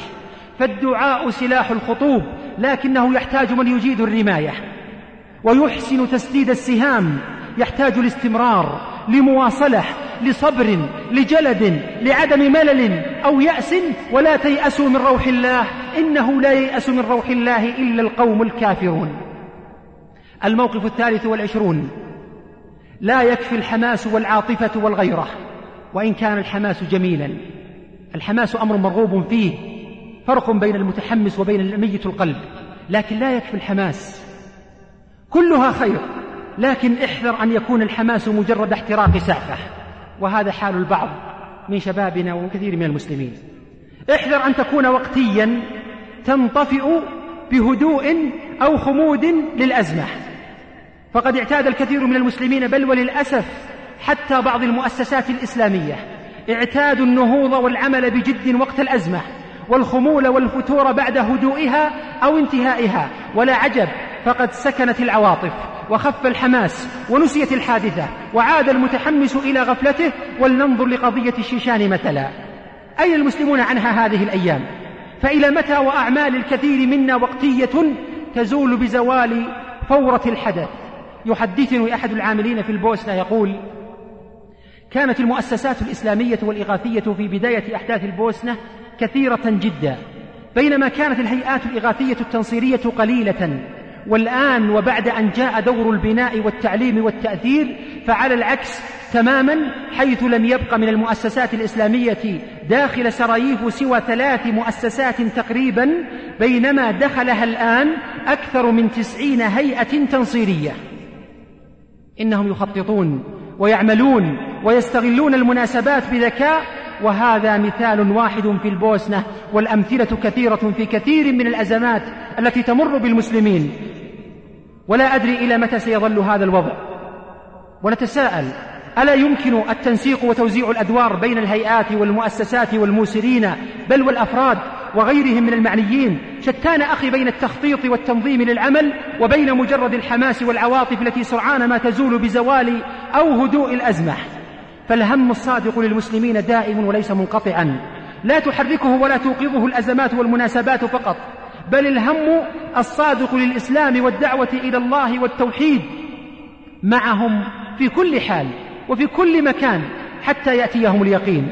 فالدعاء سلاح الخطوب لكنه يحتاج من يجيد الرماية. ويحسن تسديد السهام يحتاج الاستمرار لمواصلة لصبر لجلد لعدم ملل أو يأس ولا تيأسوا من روح الله إنه لا ييأس من روح الله إلا القوم الكافرون. الموقف الثالث والعشرون. لا يكفي الحماس والعاطفة والغيرة وإن كان الحماس جميلا. الحماس أمر مرغوب فيه فرق بين المتحمس وبين الميت القلب لكن لا يكفي الحماس. كلها خير لكن احذر أن يكون الحماس مجرد احتراق سعفة وهذا حال البعض من شبابنا وكثير من المسلمين. احذر أن تكون وقتيا تنطفئ بهدوء أو خمود للأزمة. فقد اعتاد الكثير من المسلمين بل وللأسف حتى بعض المؤسسات الإسلامية اعتادوا النهوض والعمل بجد وقت الأزمة والخمول والفتور بعد هدوئها أو انتهائها. ولا عجب فقد سكنت العواطف وخف الحماس ونسيت الحادثة وعاد المتحمس إلى غفلته. ولننظر لقضية الشيشان مثلا. أين المسلمون عنها هذه الأيام؟ فإلى متى وأعمال الكثير منا وقتية تزول بزوال فورة الحدث؟ يحدثني أحد العاملين في البوسنة يقول كانت المؤسسات الإسلامية والإغاثية في بداية أحداث البوسنة كثيرة جدا بينما كانت الهيئات الإغاثية التنصيرية قليلة والآن وبعد أن جاء دور البناء والتعليم والتأثير فعلى العكس تماما حيث لم يبق من المؤسسات الإسلامية داخل سراييف سوى ثلاث مؤسسات تقريبا بينما دخلها الآن أكثر من تسعين هيئة تنصيرية. إنهم يخططون ويعملون ويستغلون المناسبات بذكاء وهذا مثال واحد في البوسنة والأمثلة كثيرة في كثير من الأزمات التي تمر بالمسلمين. ولا أدري إلى متى سيظل هذا الوضع. ونتساءل ألا يمكن التنسيق وتوزيع الأدوار بين الهيئات والمؤسسات والموسرين بل والأفراد وغيرهم من المعنيين شتان أخي بين التخطيط والتنظيم للعمل وبين مجرد الحماس والعواطف التي سرعان ما تزول بزوال أو هدوء الأزمة. فالهم الصادق للمسلمين دائم وليس منقطعا. لا تحركه ولا توقظه الأزمات والمناسبات فقط بل الهم الصادق للإسلام والدعوة إلى الله والتوحيد معهم في كل حال وفي كل مكان حتى يأتيهم اليقين.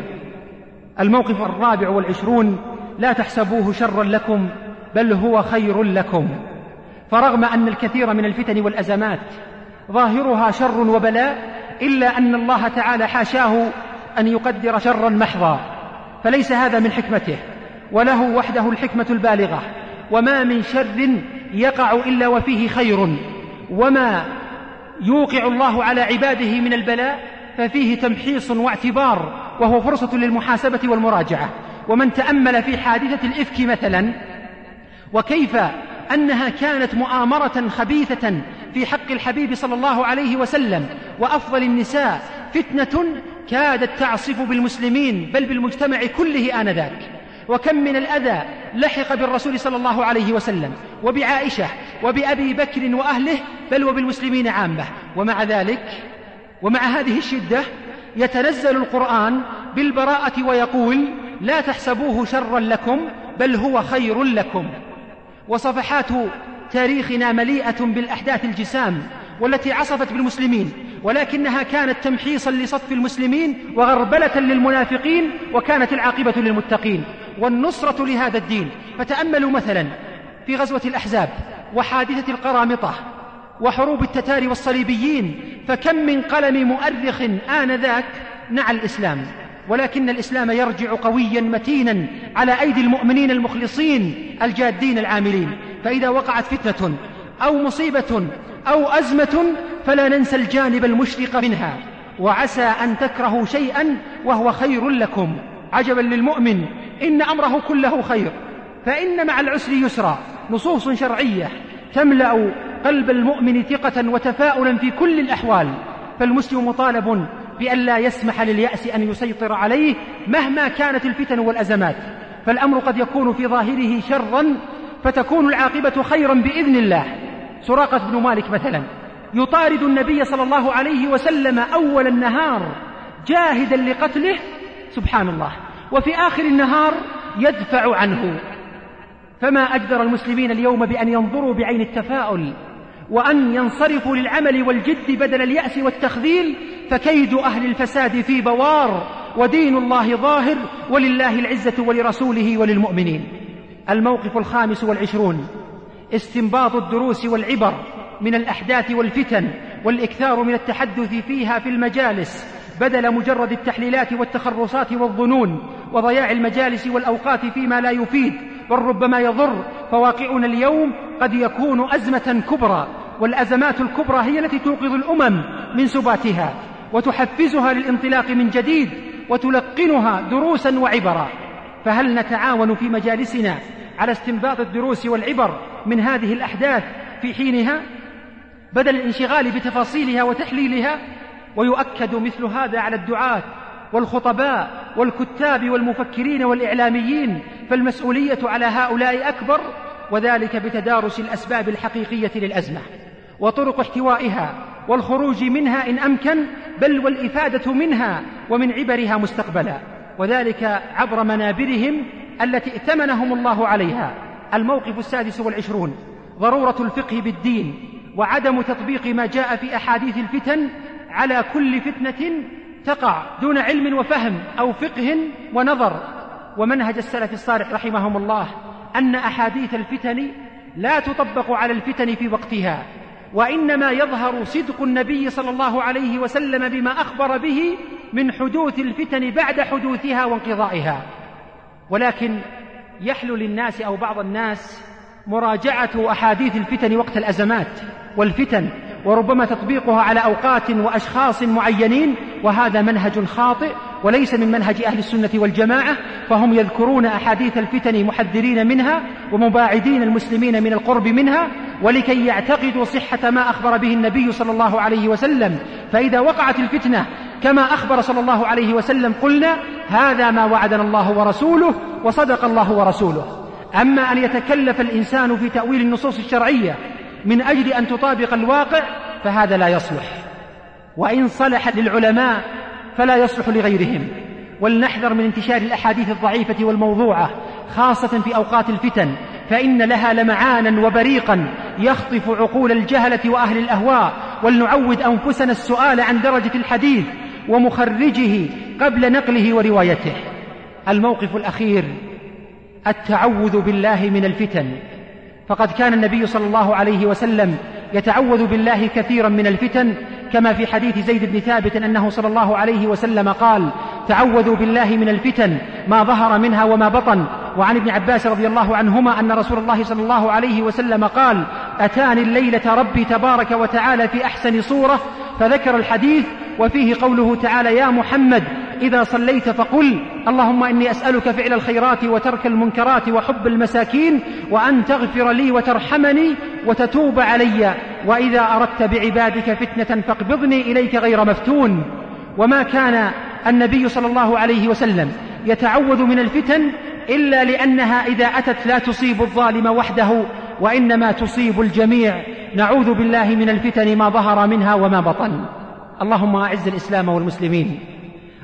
الموقف الرابع والعشرون لا تحسبوه شرا لكم بل هو خير لكم. فرغم أن الكثير من الفتن والأزمات ظاهرها شر وبلاء إلا أن الله تعالى حاشاه أن يقدر شرا محضا. فليس هذا من حكمته وله وحده الحكمة البالغة. وما من شر يقع إلا وفيه خير. وما يوقع الله على عباده من البلاء ففيه تمحيص واعتبار وهو فرصة للمحاسبة والمراجعة. ومن تأمل في حادثة الإفك مثلا وكيف أنها كانت مؤامرة خبيثة في حق الحبيب صلى الله عليه وسلم وأفضل النساء فتنة كادت تعصف بالمسلمين بل بالمجتمع كله آنذاك. وكم من الأذى لحق بالرسول صلى الله عليه وسلم وبعائشة وبأبي بكر وأهله بل وبالمسلمين عامة. ومع ذلك ومع هذه الشدة يتنزل القرآن بالبراءة ويقول لا تحسبوه شرا لكم بل هو خير لكم. وصفحات تاريخنا مليئة بالأحداث الجسام والتي عصفت بالمسلمين ولكنها كانت تمحيصا لصف المسلمين وغربلة للمنافقين وكانت العاقبة للمتقين. والنصرة لهذا الدين. فتأملوا مثلا في غزوة الأحزاب وحادثة القرامطة وحروب التتار والصليبيين فكم من قلم مؤرخ آنذاك نعى الإسلام. ولكن الإسلام يرجع قويا متينا على أيدي المؤمنين المخلصين الجادين العاملين. فإذا وقعت فتنة أو مصيبة أو أزمة فلا ننسى الجانب المشرق منها. وعسى أن تكرهوا شيئا وهو خير لكم. عجبا للمؤمن إن أمره كله خير. فإن مع العسر يسرا نصوص شرعية تملأ قلب المؤمن ثقة وتفاؤلا في كل الأحوال. فالمسلم مطالب بأن لا يسمح لليأس أن يسيطر عليه مهما كانت الفتن والأزمات. فالأمر قد يكون في ظاهره شرا فتكون العاقبة خيرا بإذن الله. سراقة بن مالك مثلا. يطارد النبي صلى الله عليه وسلم أول النهار جاهدا لقتله سبحان الله. وفي آخر النهار يدفع عنه. فما أجدر المسلمين اليوم بأن ينظروا بعين التفاؤل وأن ينصرفوا للعمل والجد بدل اليأس والتخذيل فكيد أهل الفساد في بوار ودين الله ظاهر ولله العزة ولرسوله وللمؤمنين. الموقف الخامس والعشرون استنباط الدروس والعبر من الأحداث والفتن والإكثار من التحدث فيها في المجالس بدل مجرد التحليلات والتخرصات والظنون وضياع المجالس والأوقات فيما لا يفيد بل ربما يضر. فواقعنا اليوم قد يكون أزمة كبرى والأزمات الكبرى هي التي توقظ الأمم من سباتها. وتحفزها للانطلاق من جديد وتلقنها دروسا وعبرا. فهل نتعاون في مجالسنا على استنباط الدروس والعبر من هذه الأحداث في حينها؟ بدل الانشغال بتفاصيلها وتحليلها ويؤكد مثل هذا على الدعاة والخطباء والكتاب والمفكرين والإعلاميين فالمسؤولية على هؤلاء أكبر وذلك بتدارس الأسباب الحقيقية للأزمة. وطرق احتوائها والخروج منها إن أمكن بل والإفادة منها ومن عبرها مستقبلا. وذلك عبر منابرهم التي ائتمنهم الله عليها. الموقف السادس والعشرون ضرورة الفقه بالدين وعدم تطبيق ما جاء في أحاديث الفتن على كل فتنة تقع دون علم وفهم أو فقه ونظر. ومنهج السلف الصالح رحمهم الله أن أحاديث الفتن لا تطبق على الفتن في وقتها. وإنما يظهر صدق النبي صلى الله عليه وسلم بما أخبر به من حدوث الفتن بعد حدوثها وانقضائها. ولكن يحلو للناس أو بعض الناس مراجعة أحاديث الفتن وقت الأزمات والفتن وربما تطبيقها على أوقات وأشخاص معينين وهذا منهج خاطئ وليس من منهج أهل السنة والجماعة فهم يذكرون أحاديث الفتن محذرين منها ومباعدين المسلمين من القرب منها ولكي يعتقدوا صحة ما أخبر به النبي صلى الله عليه وسلم. فإذا وقعت الفتنة كما أخبر صلى الله عليه وسلم قلنا هذا ما وعدنا الله ورسوله وصدق الله ورسوله. أما أن يتكلف الإنسان في تأويل النصوص الشرعية من أجل أن تطابق الواقع فهذا لا يصلح. وإن صلح للعلماء فلا يصلح لغيرهم. ولنحذر من انتشار الأحاديث الضعيفة والموضوعة خاصة في أوقات الفتن فإن لها لمعانا وبريقا يخطف عقول الجهلة وأهل الأهواء ولنعود أنفسنا السؤال عن درجة الحديث ومخرجه قبل نقله وروايته. الموقف الأخير التعوذ بالله من الفتن. فقد كان النبي صلى الله عليه وسلم يتعوذ بالله كثيرا من الفتن كما في حديث زيد بن ثابت أنه صلى الله عليه وسلم قال تعوذوا بالله من الفتن ما ظهر منها وما بطن. وعن ابن عباس رضي الله عنهما أن رسول الله صلى الله عليه وسلم قال أتاني الليلة ربي تبارك وتعالى في أحسن صورة. فذكر الحديث وفيه قوله تعالى يا محمد إذا صليت فقل اللهم إني أسألك فعل الخيرات وترك المنكرات وحب المساكين وأن تغفر لي وترحمني وتتوب علي. وإذا أردت بعبادك فتنة فاقبضني إليك غير مفتون. وما كان النبي صلى الله عليه وسلم يتعوذ من الفتن إلا لأنها إذا أتت لا تصيب الظالم وحده وإنما تصيب الجميع. نعوذ بالله من الفتن ما ظهر منها وما بطن. اللهم أعز الإسلام والمسلمين.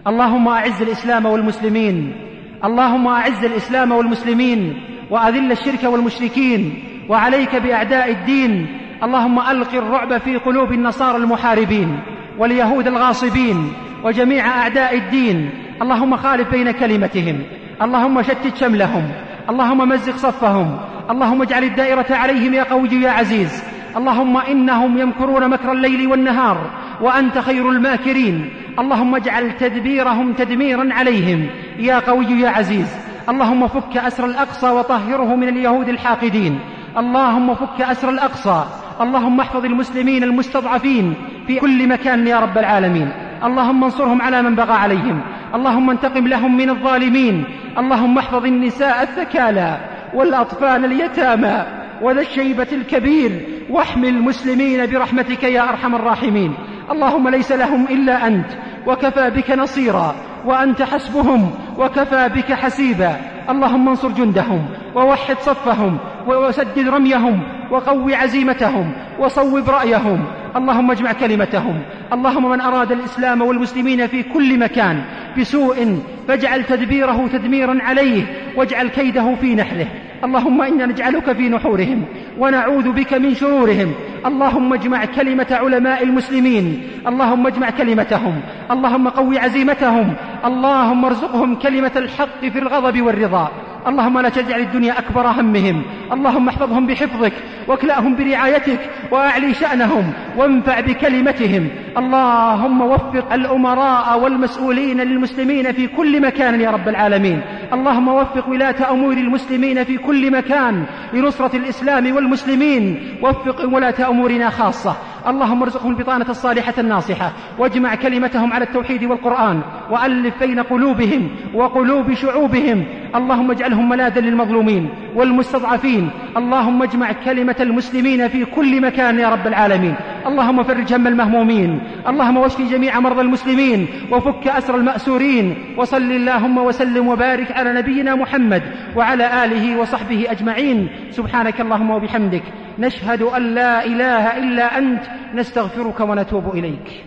اللهم أعز الإسلام والمسلمين. اللهم أعز الإسلام والمسلمين. وأذل الشرك والمشركين. وعليك بأعداء الدين. اللهم ألق الرعب في قلوب النصارى المحاربين. واليهود الغاصبين. وجميع أعداء الدين. اللهم خالف بين كلمتهم. اللهم شتت شملهم. اللهم مزق صفهم. اللهم اجعل الدائرة عليهم يا قوي يا عزيز. اللهم إنهم يمكرون مكر الليل والنهار. وأنت خير الماكرين. اللهم اجعل تدبيرهم تدميرا عليهم. يا قوي يا عزيز اللهم فك أسر الأقصى وطهره من اليهود الحاقدين. اللهم فك أسر الأقصى. اللهم احفظ المسلمين المستضعفين في كل مكان يا رب العالمين. اللهم انصرهم على من بغى عليهم. اللهم انتقم لهم من الظالمين. اللهم احفظ النساء الثكالى والأطفال اليتامى وذا الشيبة الكبير. واحمل المسلمين برحمتك يا أرحم الراحمين. اللهم ليس لهم إلا أنت وكفى بك نصيرا وأنت حسبهم وكفى بك حسيبا. اللهم انصر جندهم ووحد صفهم وسدد رميهم وقو عزيمتهم وصوب رأيهم. اللهم اجمع كلمتهم. اللهم من أراد الإسلام والمسلمين في كل مكان بسوء فاجعل تدبيره تدميرا عليه واجعل كيده في نحره اللهم إنا نجعلك في نحورهم ونعوذ بك من شرورهم. اللهم اجمع كلمة علماء المسلمين. اللهم اجمع كلمتهم. اللهم قوي عزيمتهم. اللهم ارزقهم كلمة الحق في الغضب والرضا. اللهم لا تجعل الدنيا أكبر همهم. اللهم احفظهم بحفظك واكلأهم برعايتك وأعلي شأنهم وانفع بكلمتهم. اللهم وفق الأمراء والمسؤولين للمسلمين في كل مكان يا رب العالمين. اللهم وفق ولاة أمور المسلمين في كل مكان لنصرة الإسلام والمسلمين. وفق ولاة أمورنا خاصة. اللهم ارزقهم البطانة الصالحة الناصحة. واجمع كلمتهم على التوحيد والقرآن. وألف بين قلوبهم وقلوب شعوبهم. اللهم اجعلهم ملاذا للمظلومين والمستضعفين. اللهم اجمع كلمة المسلمين في كل مكان يا رب العالمين. اللهم فرج هم المهمومين. اللهم واشف جميع مرضى المسلمين. وفك أسر المأسورين. وصل اللهم وسلم وبارك على نبينا محمد وعلى آله وصحبه أجمعين. سبحانك اللهم وبحمدك. نشهد أن لا إله إلا أنت. نستغفرك ونتوب إليك.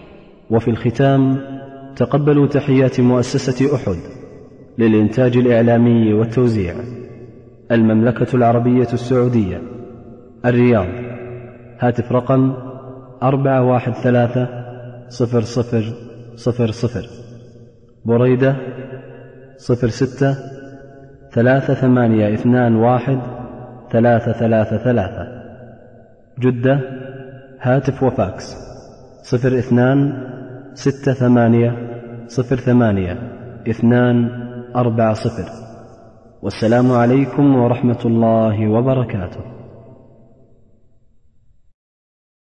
وفي الختام تقبلوا تحيات مؤسسة أحد. للإنتاج الإعلامي والتوزيع. المملكة العربية السعودية. الرياض. هاتف رقم أربعة واحد ثلاثة صفر صفر صفر صفر. بريدة صفر ستة ثلاثة ثمانية اثنان واحد ثلاثة ثلاثة ثلاثة. جدة. هاتف وفاكس صفر اثنان ستة ثمانية صفر ثمانية اثنان أربعة صفر. والسلام عليكم ورحمة الله وبركاته.